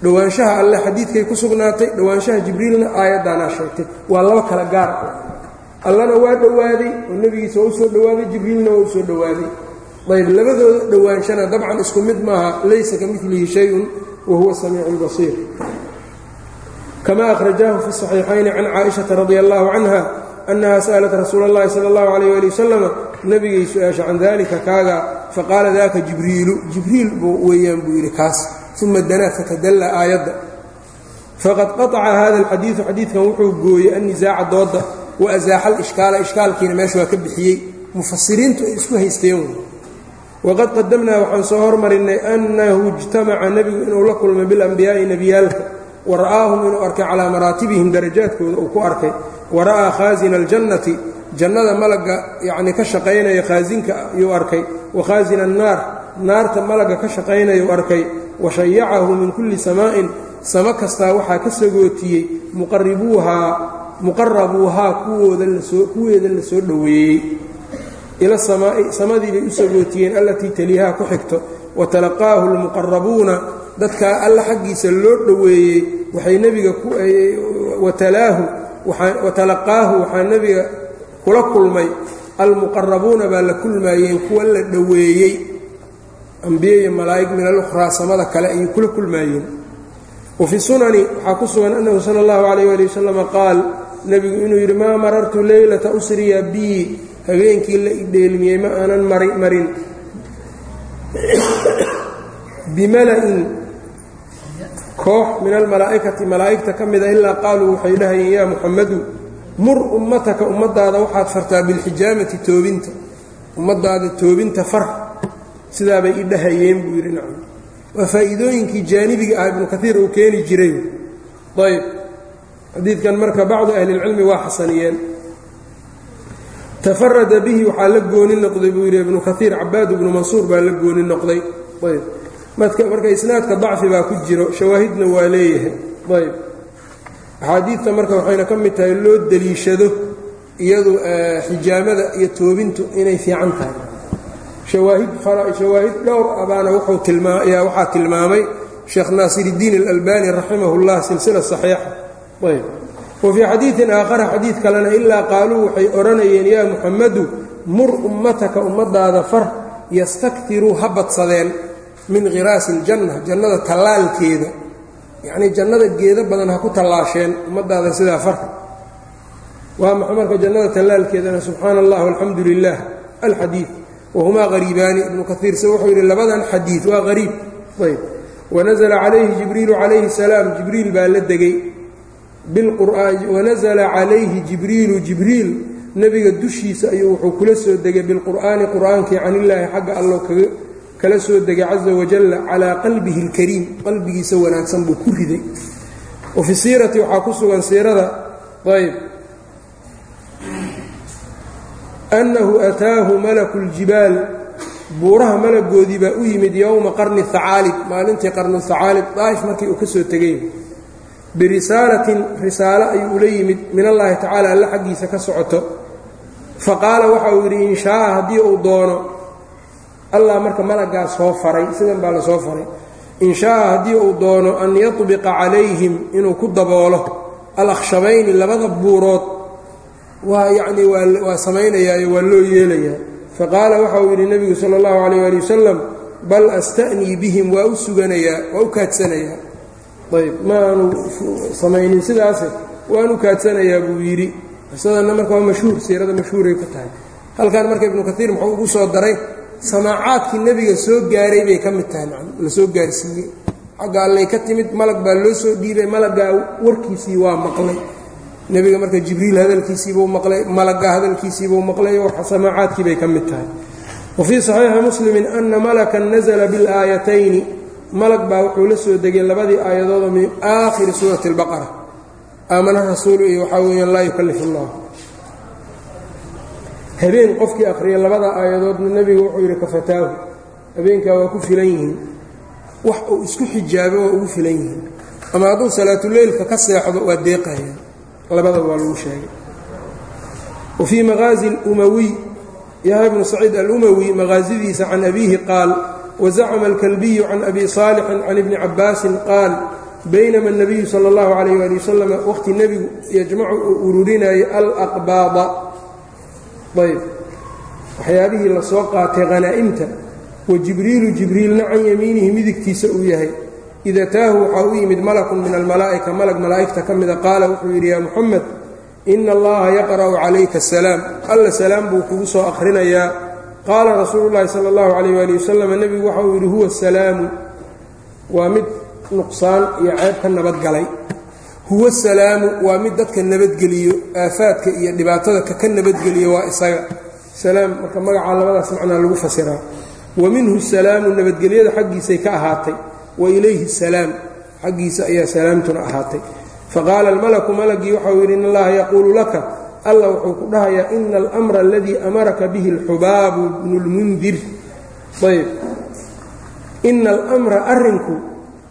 dhowaanshaha alle xadiidkay ku sugnaatay dhowaanshaha jibriilna aayaddaanaa sheegtay. Waa laba kala gaar allana waa dhowaaday oo nebigiisa waa u soo dhowaaday jibriilna waa u soo dhowaaday. Ayb labadooda dhowaanshana dabcan isku mid maaha laysa ka milihi shayun wa huwa samiicu lbasiir kama ahrajaahu fi صaxiixayni can caaishaةa radi allahu canha annaha sa'alat rasuula اllahi sala اllahu calayh ali wasalama nabigay su'aasha can dalika kaaga faqaala daaka jibriilu jibriil buu weeyaan buu yidhi kaas uma danaa fatadalla aayadda faqad qaطca hada alxadiidu xadiidkan wuxuu gooyey annisaaca dooda wa asaaxa alishkaala ishkaalkiina meesha waa ka bixiyey mufasiriintu ay isku haysteen wey waqad qadamnaa waxaan soo hormarinay annahu ijtamaca nebigu inuu la kulmay bilambiyaai nebiyaalka wa ra'aahum inuu arkay calaa maraatibihim darajaadkooda uu ku arkay wa ra'aa khaasina aljannati jannada malagga yacnii ka shaqaynaya khaasinka ayuu arkay. Wa khaasina annaar naarta malagga ka shaqaynayuu arkay. Wa shayacahu min kulli samaa'in samo kastaa waxaa ka sagootiyey muqaribuuhaa muqarabuuhaa kuweeda la soo dhoweeyey. Ila samaa'i samadii bay u sagootiyeen allatii taliihaa ku xigto. Wa talaqaahu almuqarabuuna dadkaa alla xaggiisa loo dhoweeyey waxay nebiga watalaahu wa talaqaahu waxaa nebiga kula kulmay almuqarabuuna baa la kulmaayeen kuwa la dhoweeyey. Ambiye iyo malaa'ig min alukhraa samada kale ayay kula kulmaayeen wa fi sunani waxaa ku sugan annahu sala allahu calayh ali wasalama qaal nebigu inuu yidhi maa marartu leylata usriya bii habeenkii la idheelmiyey ma aanan marin. Bimala'in koox min almalaa'ikati malaa'igta ka mida ilaa qaaluu waxay dhahayeen yaa muxamadu mur ummataka ummadaada waxaad fartaa bilxijaamati toobinta ummadaada toobinta far. Sidaabay i dhahayeen buu yidhi nacam waa faa'iidooyinkii jaanibiga ah ibnu kaiir uu keeni jiray. Ayb xadiidkan marka bacdu ahlilcilmi waa xasaniyeen. Tafarada bihi waxaa la gooni noqday buu yidhi ibnu kaiir cabaad ibnu mansuur baa la gooni noqday. Ayb marka isnaadka dacfi baa ku jiro shawaahidna waa leeyahay. Ayb axaadiidta marka waxayna ka mid tahay loo deliishado iyadu xijaamada iyo toobintu inay fiican tahay. Shawaahid shawaahid dhowr abaana waxaa tilmaamay sheekh naasiridiin alalbani raximah اllah silsila saxiixa. Ayb wa fii xadiidin aakhara xadiid kalena ilaa qaaluu waxay odhanayeen yaa muxamadu mur ummataka ummadaada far yastaktiruu ha badsadeen min khiraasi iljanna jannada tallaalkeeda. Yacnii jannada geedo badan ha ku tallaasheen ummadaada sidaa farka waa maxa marka jannada tallaalkeedana subxaana allah alxamdu lilah alxadiid wahumaa qariibaani ibnu kaiir se wuxuu yidhi labadan xadiid waa qariib. Ayb. Wanazla calayhi jibriilu calayhi salaam jibriil baa la degey wanazla calayhi jibriilu jibriil nebiga dushiisa ayuu wuxuu kula soo degay bilqur'aani qur'aankii can illaahi xagga allo kala soo degay caza wajalla calaa qalbihi اlkariim qalbigiisa wanaagsan buu ku riday. Wa fi siirati waxaa ku sugan siirada ayb annahu ataahu malaku اljibaal buuraha malagoodii baa u yimid yowma qarni hacaalib maalintii qarnu hacaalib daa'if markii uu ka soo tegay. Birisaalatin risaalo ayuu ula yimid min allaahi tacaala alle xaggiisa ka socoto. Faqaala waxa uu yidhi in shaaa haddii uu doono allah marka malaggaa soo faray sidan baa la soo faray. In shaaa haddii uu doono an yatbiqa calayhim inuu ku daboolo alakhshabayni labada buurood waa yacnii waa samaynayaayo waa loo yeelayaa. Faqaala waxa uu yidhi nebigu sala allahu calayh waali wasalam bal asta'nii bihim waa u suganayaa waa u kaadsanayaa. Ayb ma aanu samaynin sidaase waan u kaadsanayaa buu yidhi. Qisadana marka waa mashhuur siirada mashhuuray ku tahay. Halkan marka ibnu kaiir muxuu ugu soo daray samaacaadkii nebiga soo gaaray bay ka mid tahay man la soo gaarsiiyey. Xagga allay ka timid malag baa loo soo dhiibay malaggaa warkiisii waa maqlay. Nebiga marka jibriil hadalkiisiibuu maqlay malagga hadalkiisiibuu maqlay samaacaadkii bay ka mid tahay. Wa fii saxiixi muslimin ana malakan nazla biاlaayatayni malag baa wuxuu la soo degay labadii aayadoodoo min aakhiri suurati اlbaqara aamana rasuulu iyo waxaa weeyaan laa yukalif allah habeen qofkii akhriya labada aayadoodna nebigu wuxuu yidhi kafataahu habeenkaa waa ku filan yihiin wax uu isku xijaabo waa ugu filan yihiin ama hadduu salaatuleylka ka seexdo waa deeqayaan labada waa lagu sheegay wa fii maqaazi اlumawiy yahya bnu saciid alumawi maqaasidiisa can abiihi qaal wazacma alkalbiyu can abi saalixin can ibni cabaasin qaal baynama اnabiyu sala اllahu calayh ali wasalam waqhti nebigu yajmacu uu ururinayay alaqbaada ayb waxyaabihii la soo qaatay khanaa'imta wa jibriilu jibriilna can yamiinihi midigtiisa uu yahay. Id ataahu waxaa u yimid malakun min almalaa'ika malag malaa'igta ka mida qaala wuxuu yidhi yaa muxamed ina allaha yaqra'u calayka asalaam alla salaam buu kugu soo akhrinayaa. Qaala rasuulu llaahi sala allahu calayh waali wasalam nebigu waxa uu yidhi huwa asalaamu waa mid nuqsaan iyo ceeb ka nabadgalay huwa asalaamu waa mid dadka nabadgeliyo aafaadka iyo dhibaatada kaka nabadgeliyo waa isaga. Salaam marka magacaa labadaas macnaa lagu fasiraa. Wa minhu salaamu nabadgelyada xaggiisay ka ahaatay. Wa ilayhi salaam xaggiisa ayaa salaamtuna ahaatay. Faqaala almalaku malagii waxau yidhi in allaha yaquulu laka. Alla wuxuu ku dhahayaa ina almra aladii amaraka bihi alxubaabu bnu lmundir ayb ina almra arrinku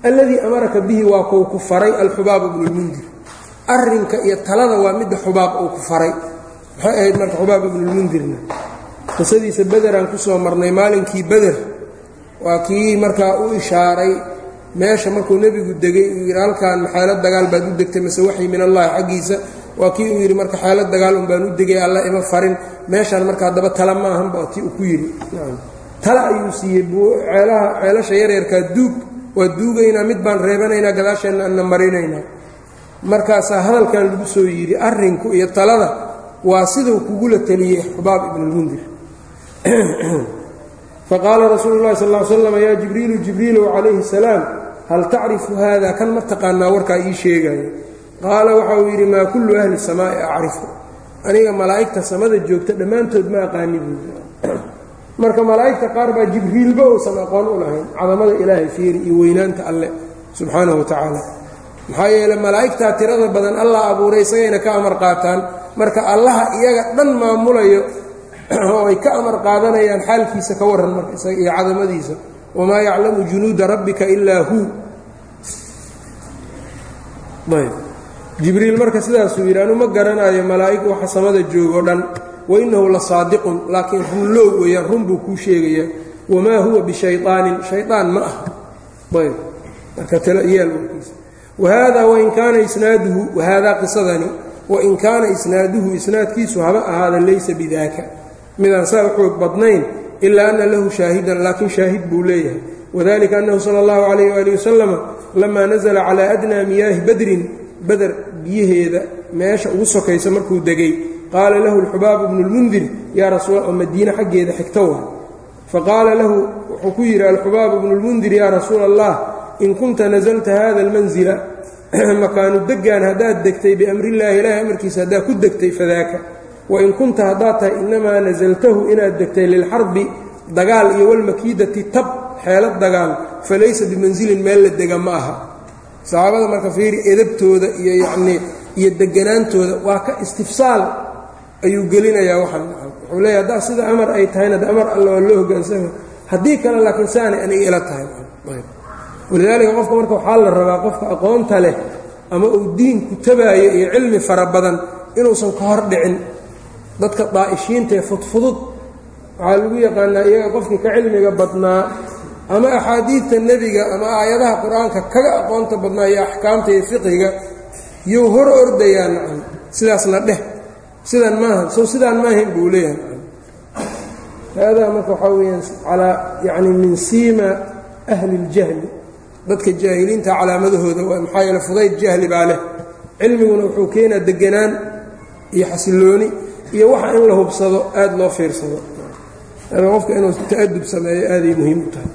alladii amaraka bihi waa kou ku faray alxubaabu bnu lmundir arrinka iyo talada waa midda xubaab uu ku faray. Maxay ahayd marka xubaab ibnulmundirna qisadiisa bederaan ku soo marnay maalinkii beder. Waa kii markaa u ishaaray meesha markuu nebigu degay uu yidhi halkan xeelad dagaal baad u degtay mase waxyi min allahi xaggiisa. Waa kii uu yidhi marka xeelad dagaal un baan u degay alla ima farin. Meeshaan marka haddaba tala ma ahanba ti uu ku yidhi. Tala ayuu siiyey ceelaha ceelasha yaryarkaa duug waa duugaynaa mid baan reebanaynaa gadaasheenna anna marinaynaa. Markaasaa hadalkan lagu soo yidhi arrinku iyo talada waa siduu kugula teliyey xubaab ibnulmundir faqaala rasuulu llahi sal l slam yaa jibriilu jibriilow calayhi salaam hal tacrifu haada kan ma taqaanaa warkaa ii sheegaya qaala waxa uu yidhi maa kullu ahli samaa'i acrifu. Aniga malaa'igta samada joogta dhammaantood ma aqaani buui marka malaa'igta qaar baa jibriilba uusan aqoon u lahayn. Cadamada ilaahay fiiri iyo weynaanta alleh subxaanahu wa tacaala. Maxaa yeele malaa'igtaa tirada badan allah abuuray isagayna ka amar qaataan. Marka allaha iyaga dhan maamulayo oo ay ka amar qaadanayaan xaalkiisa ka warran marka isaga iyo cadamadiisa. Wamaa yaclamu junuuda rabbika ilaa huu jibriil marka sidaasuu yidhi anu ma garanayo malaa'ig waxa samada joogo dhan wainahu la saadiqun laakiin runlow weeyaan run buu kuu sheegayaa wamaa huwa bishayaanin shayaan ma ah ayb marka taliyeel warkiisa wahada wain kaana isnaaduhu wahaadaa qisadani wain kaana isnaaduhu isnaadkiisu haba ahaada laysa bidaaka. Midaan saa xoog badnayn ilaa ana lahu shaahidan laakiin shaahid buu leeyahay. Wadalika annahu sala allahu calayh waali wasalama lamaa nazla calaa adnaa miyaahi badrin bader biyaheeda meesha ugu sokaysa markuu degay qaala lahu alxubaabu bnu lmundir yaa rasuul oo madiine xaggeeda xigto wa faqaala lahu wuxuu ku yidhi alxubaabu bnu lmundir yaa rasuula allah in kunta nasalta hada almanzila makaanu degaan haddaad degtay biamrillaahi ilaahi amarkiisa haddaad ku degtay fadaaka wain kunta haddaad tahay innamaa nasaltahu inaad degtay lilxarbi dagaal iyo walmakiidati tab xeelad dagaal falaysa bimansilin meel la dega ma aha saxaabada marka fiiri edabtooda iyo yacnii iyo deganaantooda waa ka istifsaal ayuu gelinayaa waxaan wuxuu leeyahy haddaa sida amar ay tahayna de amar alla waa loo hogaansama haddii kale laakiin saanay aniga ila tahay. Walidaalika qofka marka waxaa la rabaa qofka aqoonta leh ama uu diinku tabaayo iyo cilmi fara badan inuusan ka hor dhicin dadka daa'ishiinta ee fudfudud. Waxaa lagu yaqaanaa iyaga qofkii ka cilmiga badnaa ama axaadiidta nebiga ama aayadaha qur'aanka kaga aqoonta badnaa iyo axkaamta iyo fiqiga yuu hor ordayaa nacam sidaasna dheh sidan maaha sow sidaan maahayn buu leeyahay. Haadaa marka waxaa weyaan calaa yacni min siima ahli اljahli dadka jaahiliinta calaamadahooda waa maxaa yeele fudayd jahli baa leh. Cilmiguna wuxuu keenaa deganaan iyo xasilooni iyo waxa in la hubsado aada loo fiirsado. Qofka inuu ta'adub sameeyo aaday muhiim u tahay.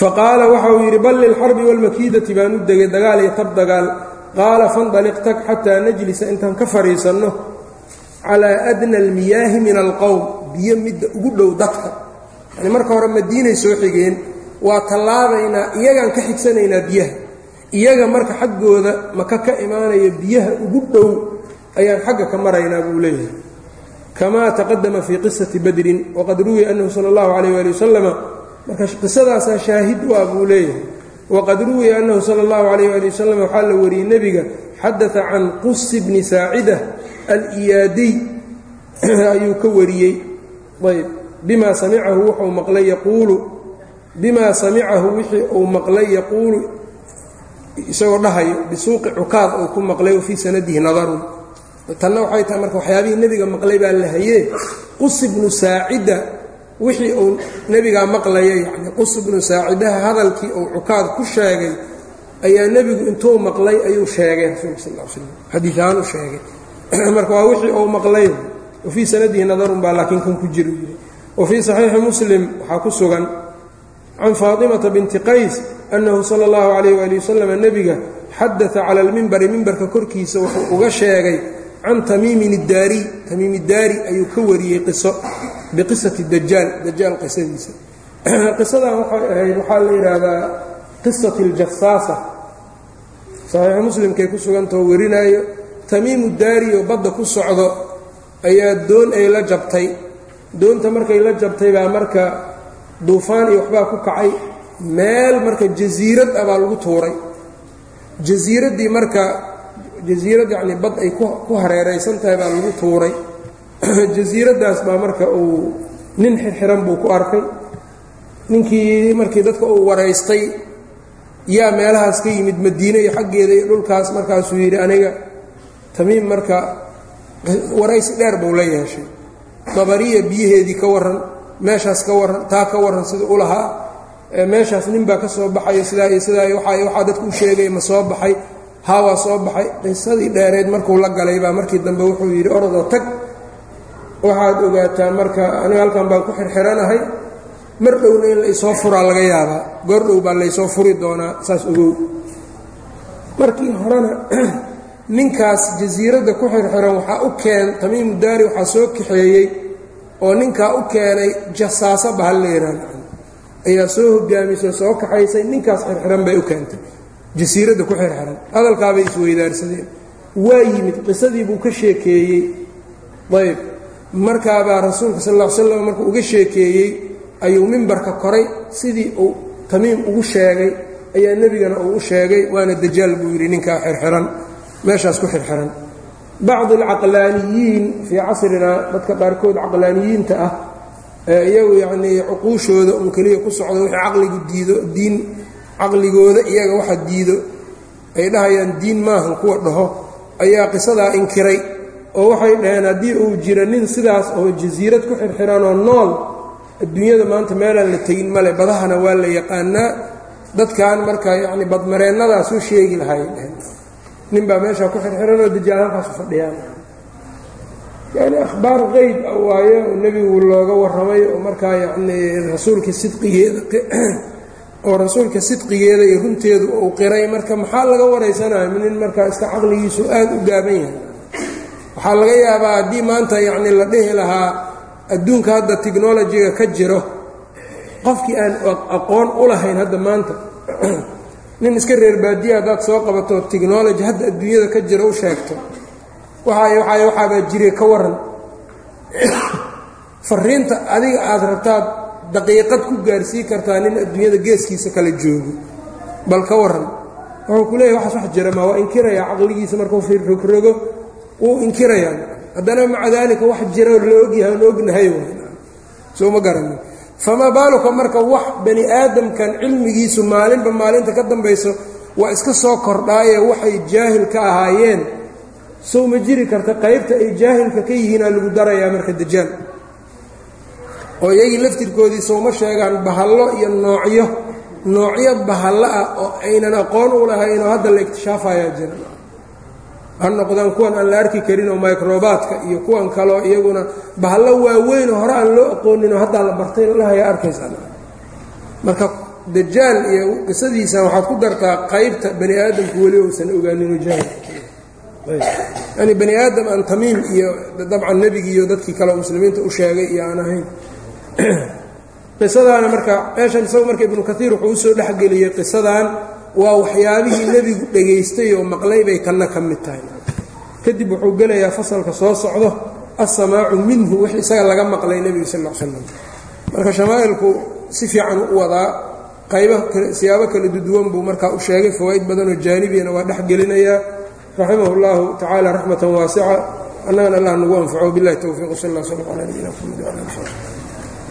Faqaala waxa uu yidhi bal lilxarbi wاlmakiidati baan u degay dagaal iyo tab dagaal qaala fandaliq tag xataa najlisa intaan ka fadhiisanno calaa adna almiyaahi min alqowm biyo midda ugu dhow dadka. Yani marka hore madiinay soo xigeen waa tallaabaynaa iyagaan ka xigsanaynaa biyaha. Iyaga marka xaggooda maka ka imaanaya biyaha ugu dhow ayaan xagga ka maraynaa buu leeyahay. Kamaa taqadama fii qisati badrin waqad ruwiya annahu sala allahu calayh waali wasalama marka qisadaasaa shaahid u buu leeyahay waqad ruwiya annahu sala allahu calayh waali wasalam waxaa la wariyey nebiga xadata can qusi bni saacida aliyaadiy ayuu ka wariyey. Ayb bimaa samicahu wuxuu maqlay yaquulu. Bimaa samicahu wixii uu maqlay yaquulu. Isagoo dhahayo bisuuqi cukaad uu ku maqlay wa fii sanadihi nadarun. Tanna waxay tahay marka waxyaabihii nebiga maqlay baa la hayee. Qusi bnu saacida wixii uu nebigaa maqlaya yacni qusi bnu saacidaha hadalkii uu cukaad ku sheegay ayaa nebigu intuu maqlay ayuu sheegay rasuulka sal l slam xadiid ahaan u sheegay. Marka waa wixii uu maqlay. Wa fii sanadihi nadarun baa laakiin kan ku jira yidhi wa fii saxiixi muslim waxaa ku sugan can faatimata binti qays annahu sala allahu calayh waali wasalam nebiga xadata cala almimbari mimbarka korkiisa wuxuu uga sheegay can tamiimin iddaariy tamiim iddaari ayuu ka wariyey qiso biqisati dajaal dajaal qisadiisa. Qisadan waxay ahayd waxaa la yidhaahdaa qisati aljasaasa saxiixu muslimkay ku sugantao warinaayo tamiimu daari oo badda ku socdo ayaa doon ay la jabtay. Doonta markay la jabtay baa marka duufaan iyo waxbaa ku kacay meel marka jasiirad ah baa lagu tuuray. Jasiiraddii marka jasiirad yacnii bad ay ku hareeraysan tahay baa lagu tuuray jasiiraddaas baa marka uu nin xirxiran buu ku arkay. Ninkii markii dadka uu waraystay yaa meelahaas ka yimid madiine iyo xaggeeda iyo dhulkaas markaasuu yidhi aniga tamiim marka waraysi dheer buu la yeeshay. Dabariya biyaheedii ka warran meeshaas ka warran taa ka warran sida u lahaa. Meeshaas nin baa ka soo baxayo sidaa iyo sidaa iyo waa waxaa dadku u sheegay ma soo baxay haawaa soo baxay. Qisadii dheereed markuu la galay baa markii dambe wuxuu yidhi orodoo tag waxaad ogaataa marka aniga halkan baan ku xirxiranahay. Mar dhowna in laysoo furaa laga yaabaa. Goor dhow baa laysoo furi doonaa saas ogow. Markii horena ninkaas jasiiradda ku xirxiran waxaa u keen tamiimu daari waxaa soo kaxeeyey oo ninkaa u keenay jasaaso bahal leyraan ayaa soo hogaamisay soo kaxaysay ninkaas xirxiran bay u keentay. Jasiiradda ku xirxiran. Hadalkaabay isweydaarsadeen waa yimid qisadii buu ka sheekeeyey. Ayb markaabaa rasuulka sal ly slam markuu uga sheekeeyey ayuu mimbarka koray sidii uu tamiim ugu sheegay ayaa nebigana uu u sheegay waana dajaal buu yidhi ninkaa xirxiran meeshaas ku xirxiran. Bacdi alcaqlaaniyiin fii casrinaa dadka qaarkood caqlaaniyiinta ah ee iyagu yacnii cuquushooda un keliya ku socdo wixii caqligu diido diin caqligooda iyaga waxa diido ay dhahayaan diin maahan kuwa dhaho ayaa qisadaa inkiray oo waxay dhaheen haddii uu jiro nin sidaas oo jasiirad ku xirxiranoo nool adduunyada maanta meelaan la tegin male badahana waa la yaqaanaa. Dadkan marka yacni badmareennadaas u sheegi lahay dhaheen nin baa meeshaa ku xirxiranoo dajaal halkaasu fadhiyaan. Yani akhbaar qeyb a waayo oo nebigu looga warramay oo markaa yacnii rasuulka sidqigeeda oo rasuulka sidqigeeda iyo runteedu uu qiray. Marka maxaa laga waraysanayo nin markaa iska caqligiisu aad u gaaban yahay waxaa laga yaabaa haddii maanta yacni la dhihi lahaa adduunka hadda technolojiga ka jiro qofkii aan aqoon u lahayn hadda maanta nin iska reer baadiya haddaad soo qabato technology hadda adduunyada ka jiro u sheegto waxaay waxaay waxaabaa jire ka waran fariinta adiga aada rabtaad daqiiqad ku gaarsii kartaa nin adduunyada geeskiisa kala joogo bal ka waran wuxuu ku leeyahy waxaas wax jira maa waa inkirayaa caqligiisa markuu rogrogo wuu inkirayaa haddana maca daalika wax jira la ogyahay on ognahay soo ma garanin famaa baaluka marka wax bani aadamkan cilmigiisu maalinba maalinta ka dambayso waa iska soo kordhaaye waxay jaahil ka ahaayeen. Sow ma jiri karta qaybta ay jaahilka ka yihiinaa lagu darayaa marka dajaal. Oo iyagii laftirkoodii sowma sheegaan bahallo iyo noocyo noocyo bahallo ah oo aynan aqoon u lahayn oo hadda la ikhtishaafayaa jira ha noqdaan kuwan aan la arki karin oo microbaadka iyo kuwan kaleo iyaguna bahallo waaweynoo hore aan loo aqooninoo haddaa la bartay lahayaa arkaysaa. Marka dajaal iyo qisadiisa waxaad ku dartaa qaybta bani aadamku weli uusan ogaaninoo jaahil. Yani bani aadam aan tamiim iyo dabcan nebigii iyo dadkii kale muslimiinta u sheegay iyo aan ahayn. Qisadaana marka meeshan isagu marka ibnu kaiir wuxuu u soo dhexgeliyey qisadan waa waxyaabihii nebigu dhegaystay oo maqlay bay tanna ka mid tahay. Kadib wuxuu gelayaa fasalka soo socdo assamaacu minhu wix isaga laga maqlay nebiga sal l slam marka shamaa'ilku si fiican u wadaa qayba siyaabo kala duduwan buu markaa u sheegay fawaa'id badanoo jaanibiyana waa dhex gelinayaa raximah اllahu tacala raxmatan waasica annagana allah nagu anfaco. Bilahi towfiiq sal اl slm ala nabiyina mxamed wala ali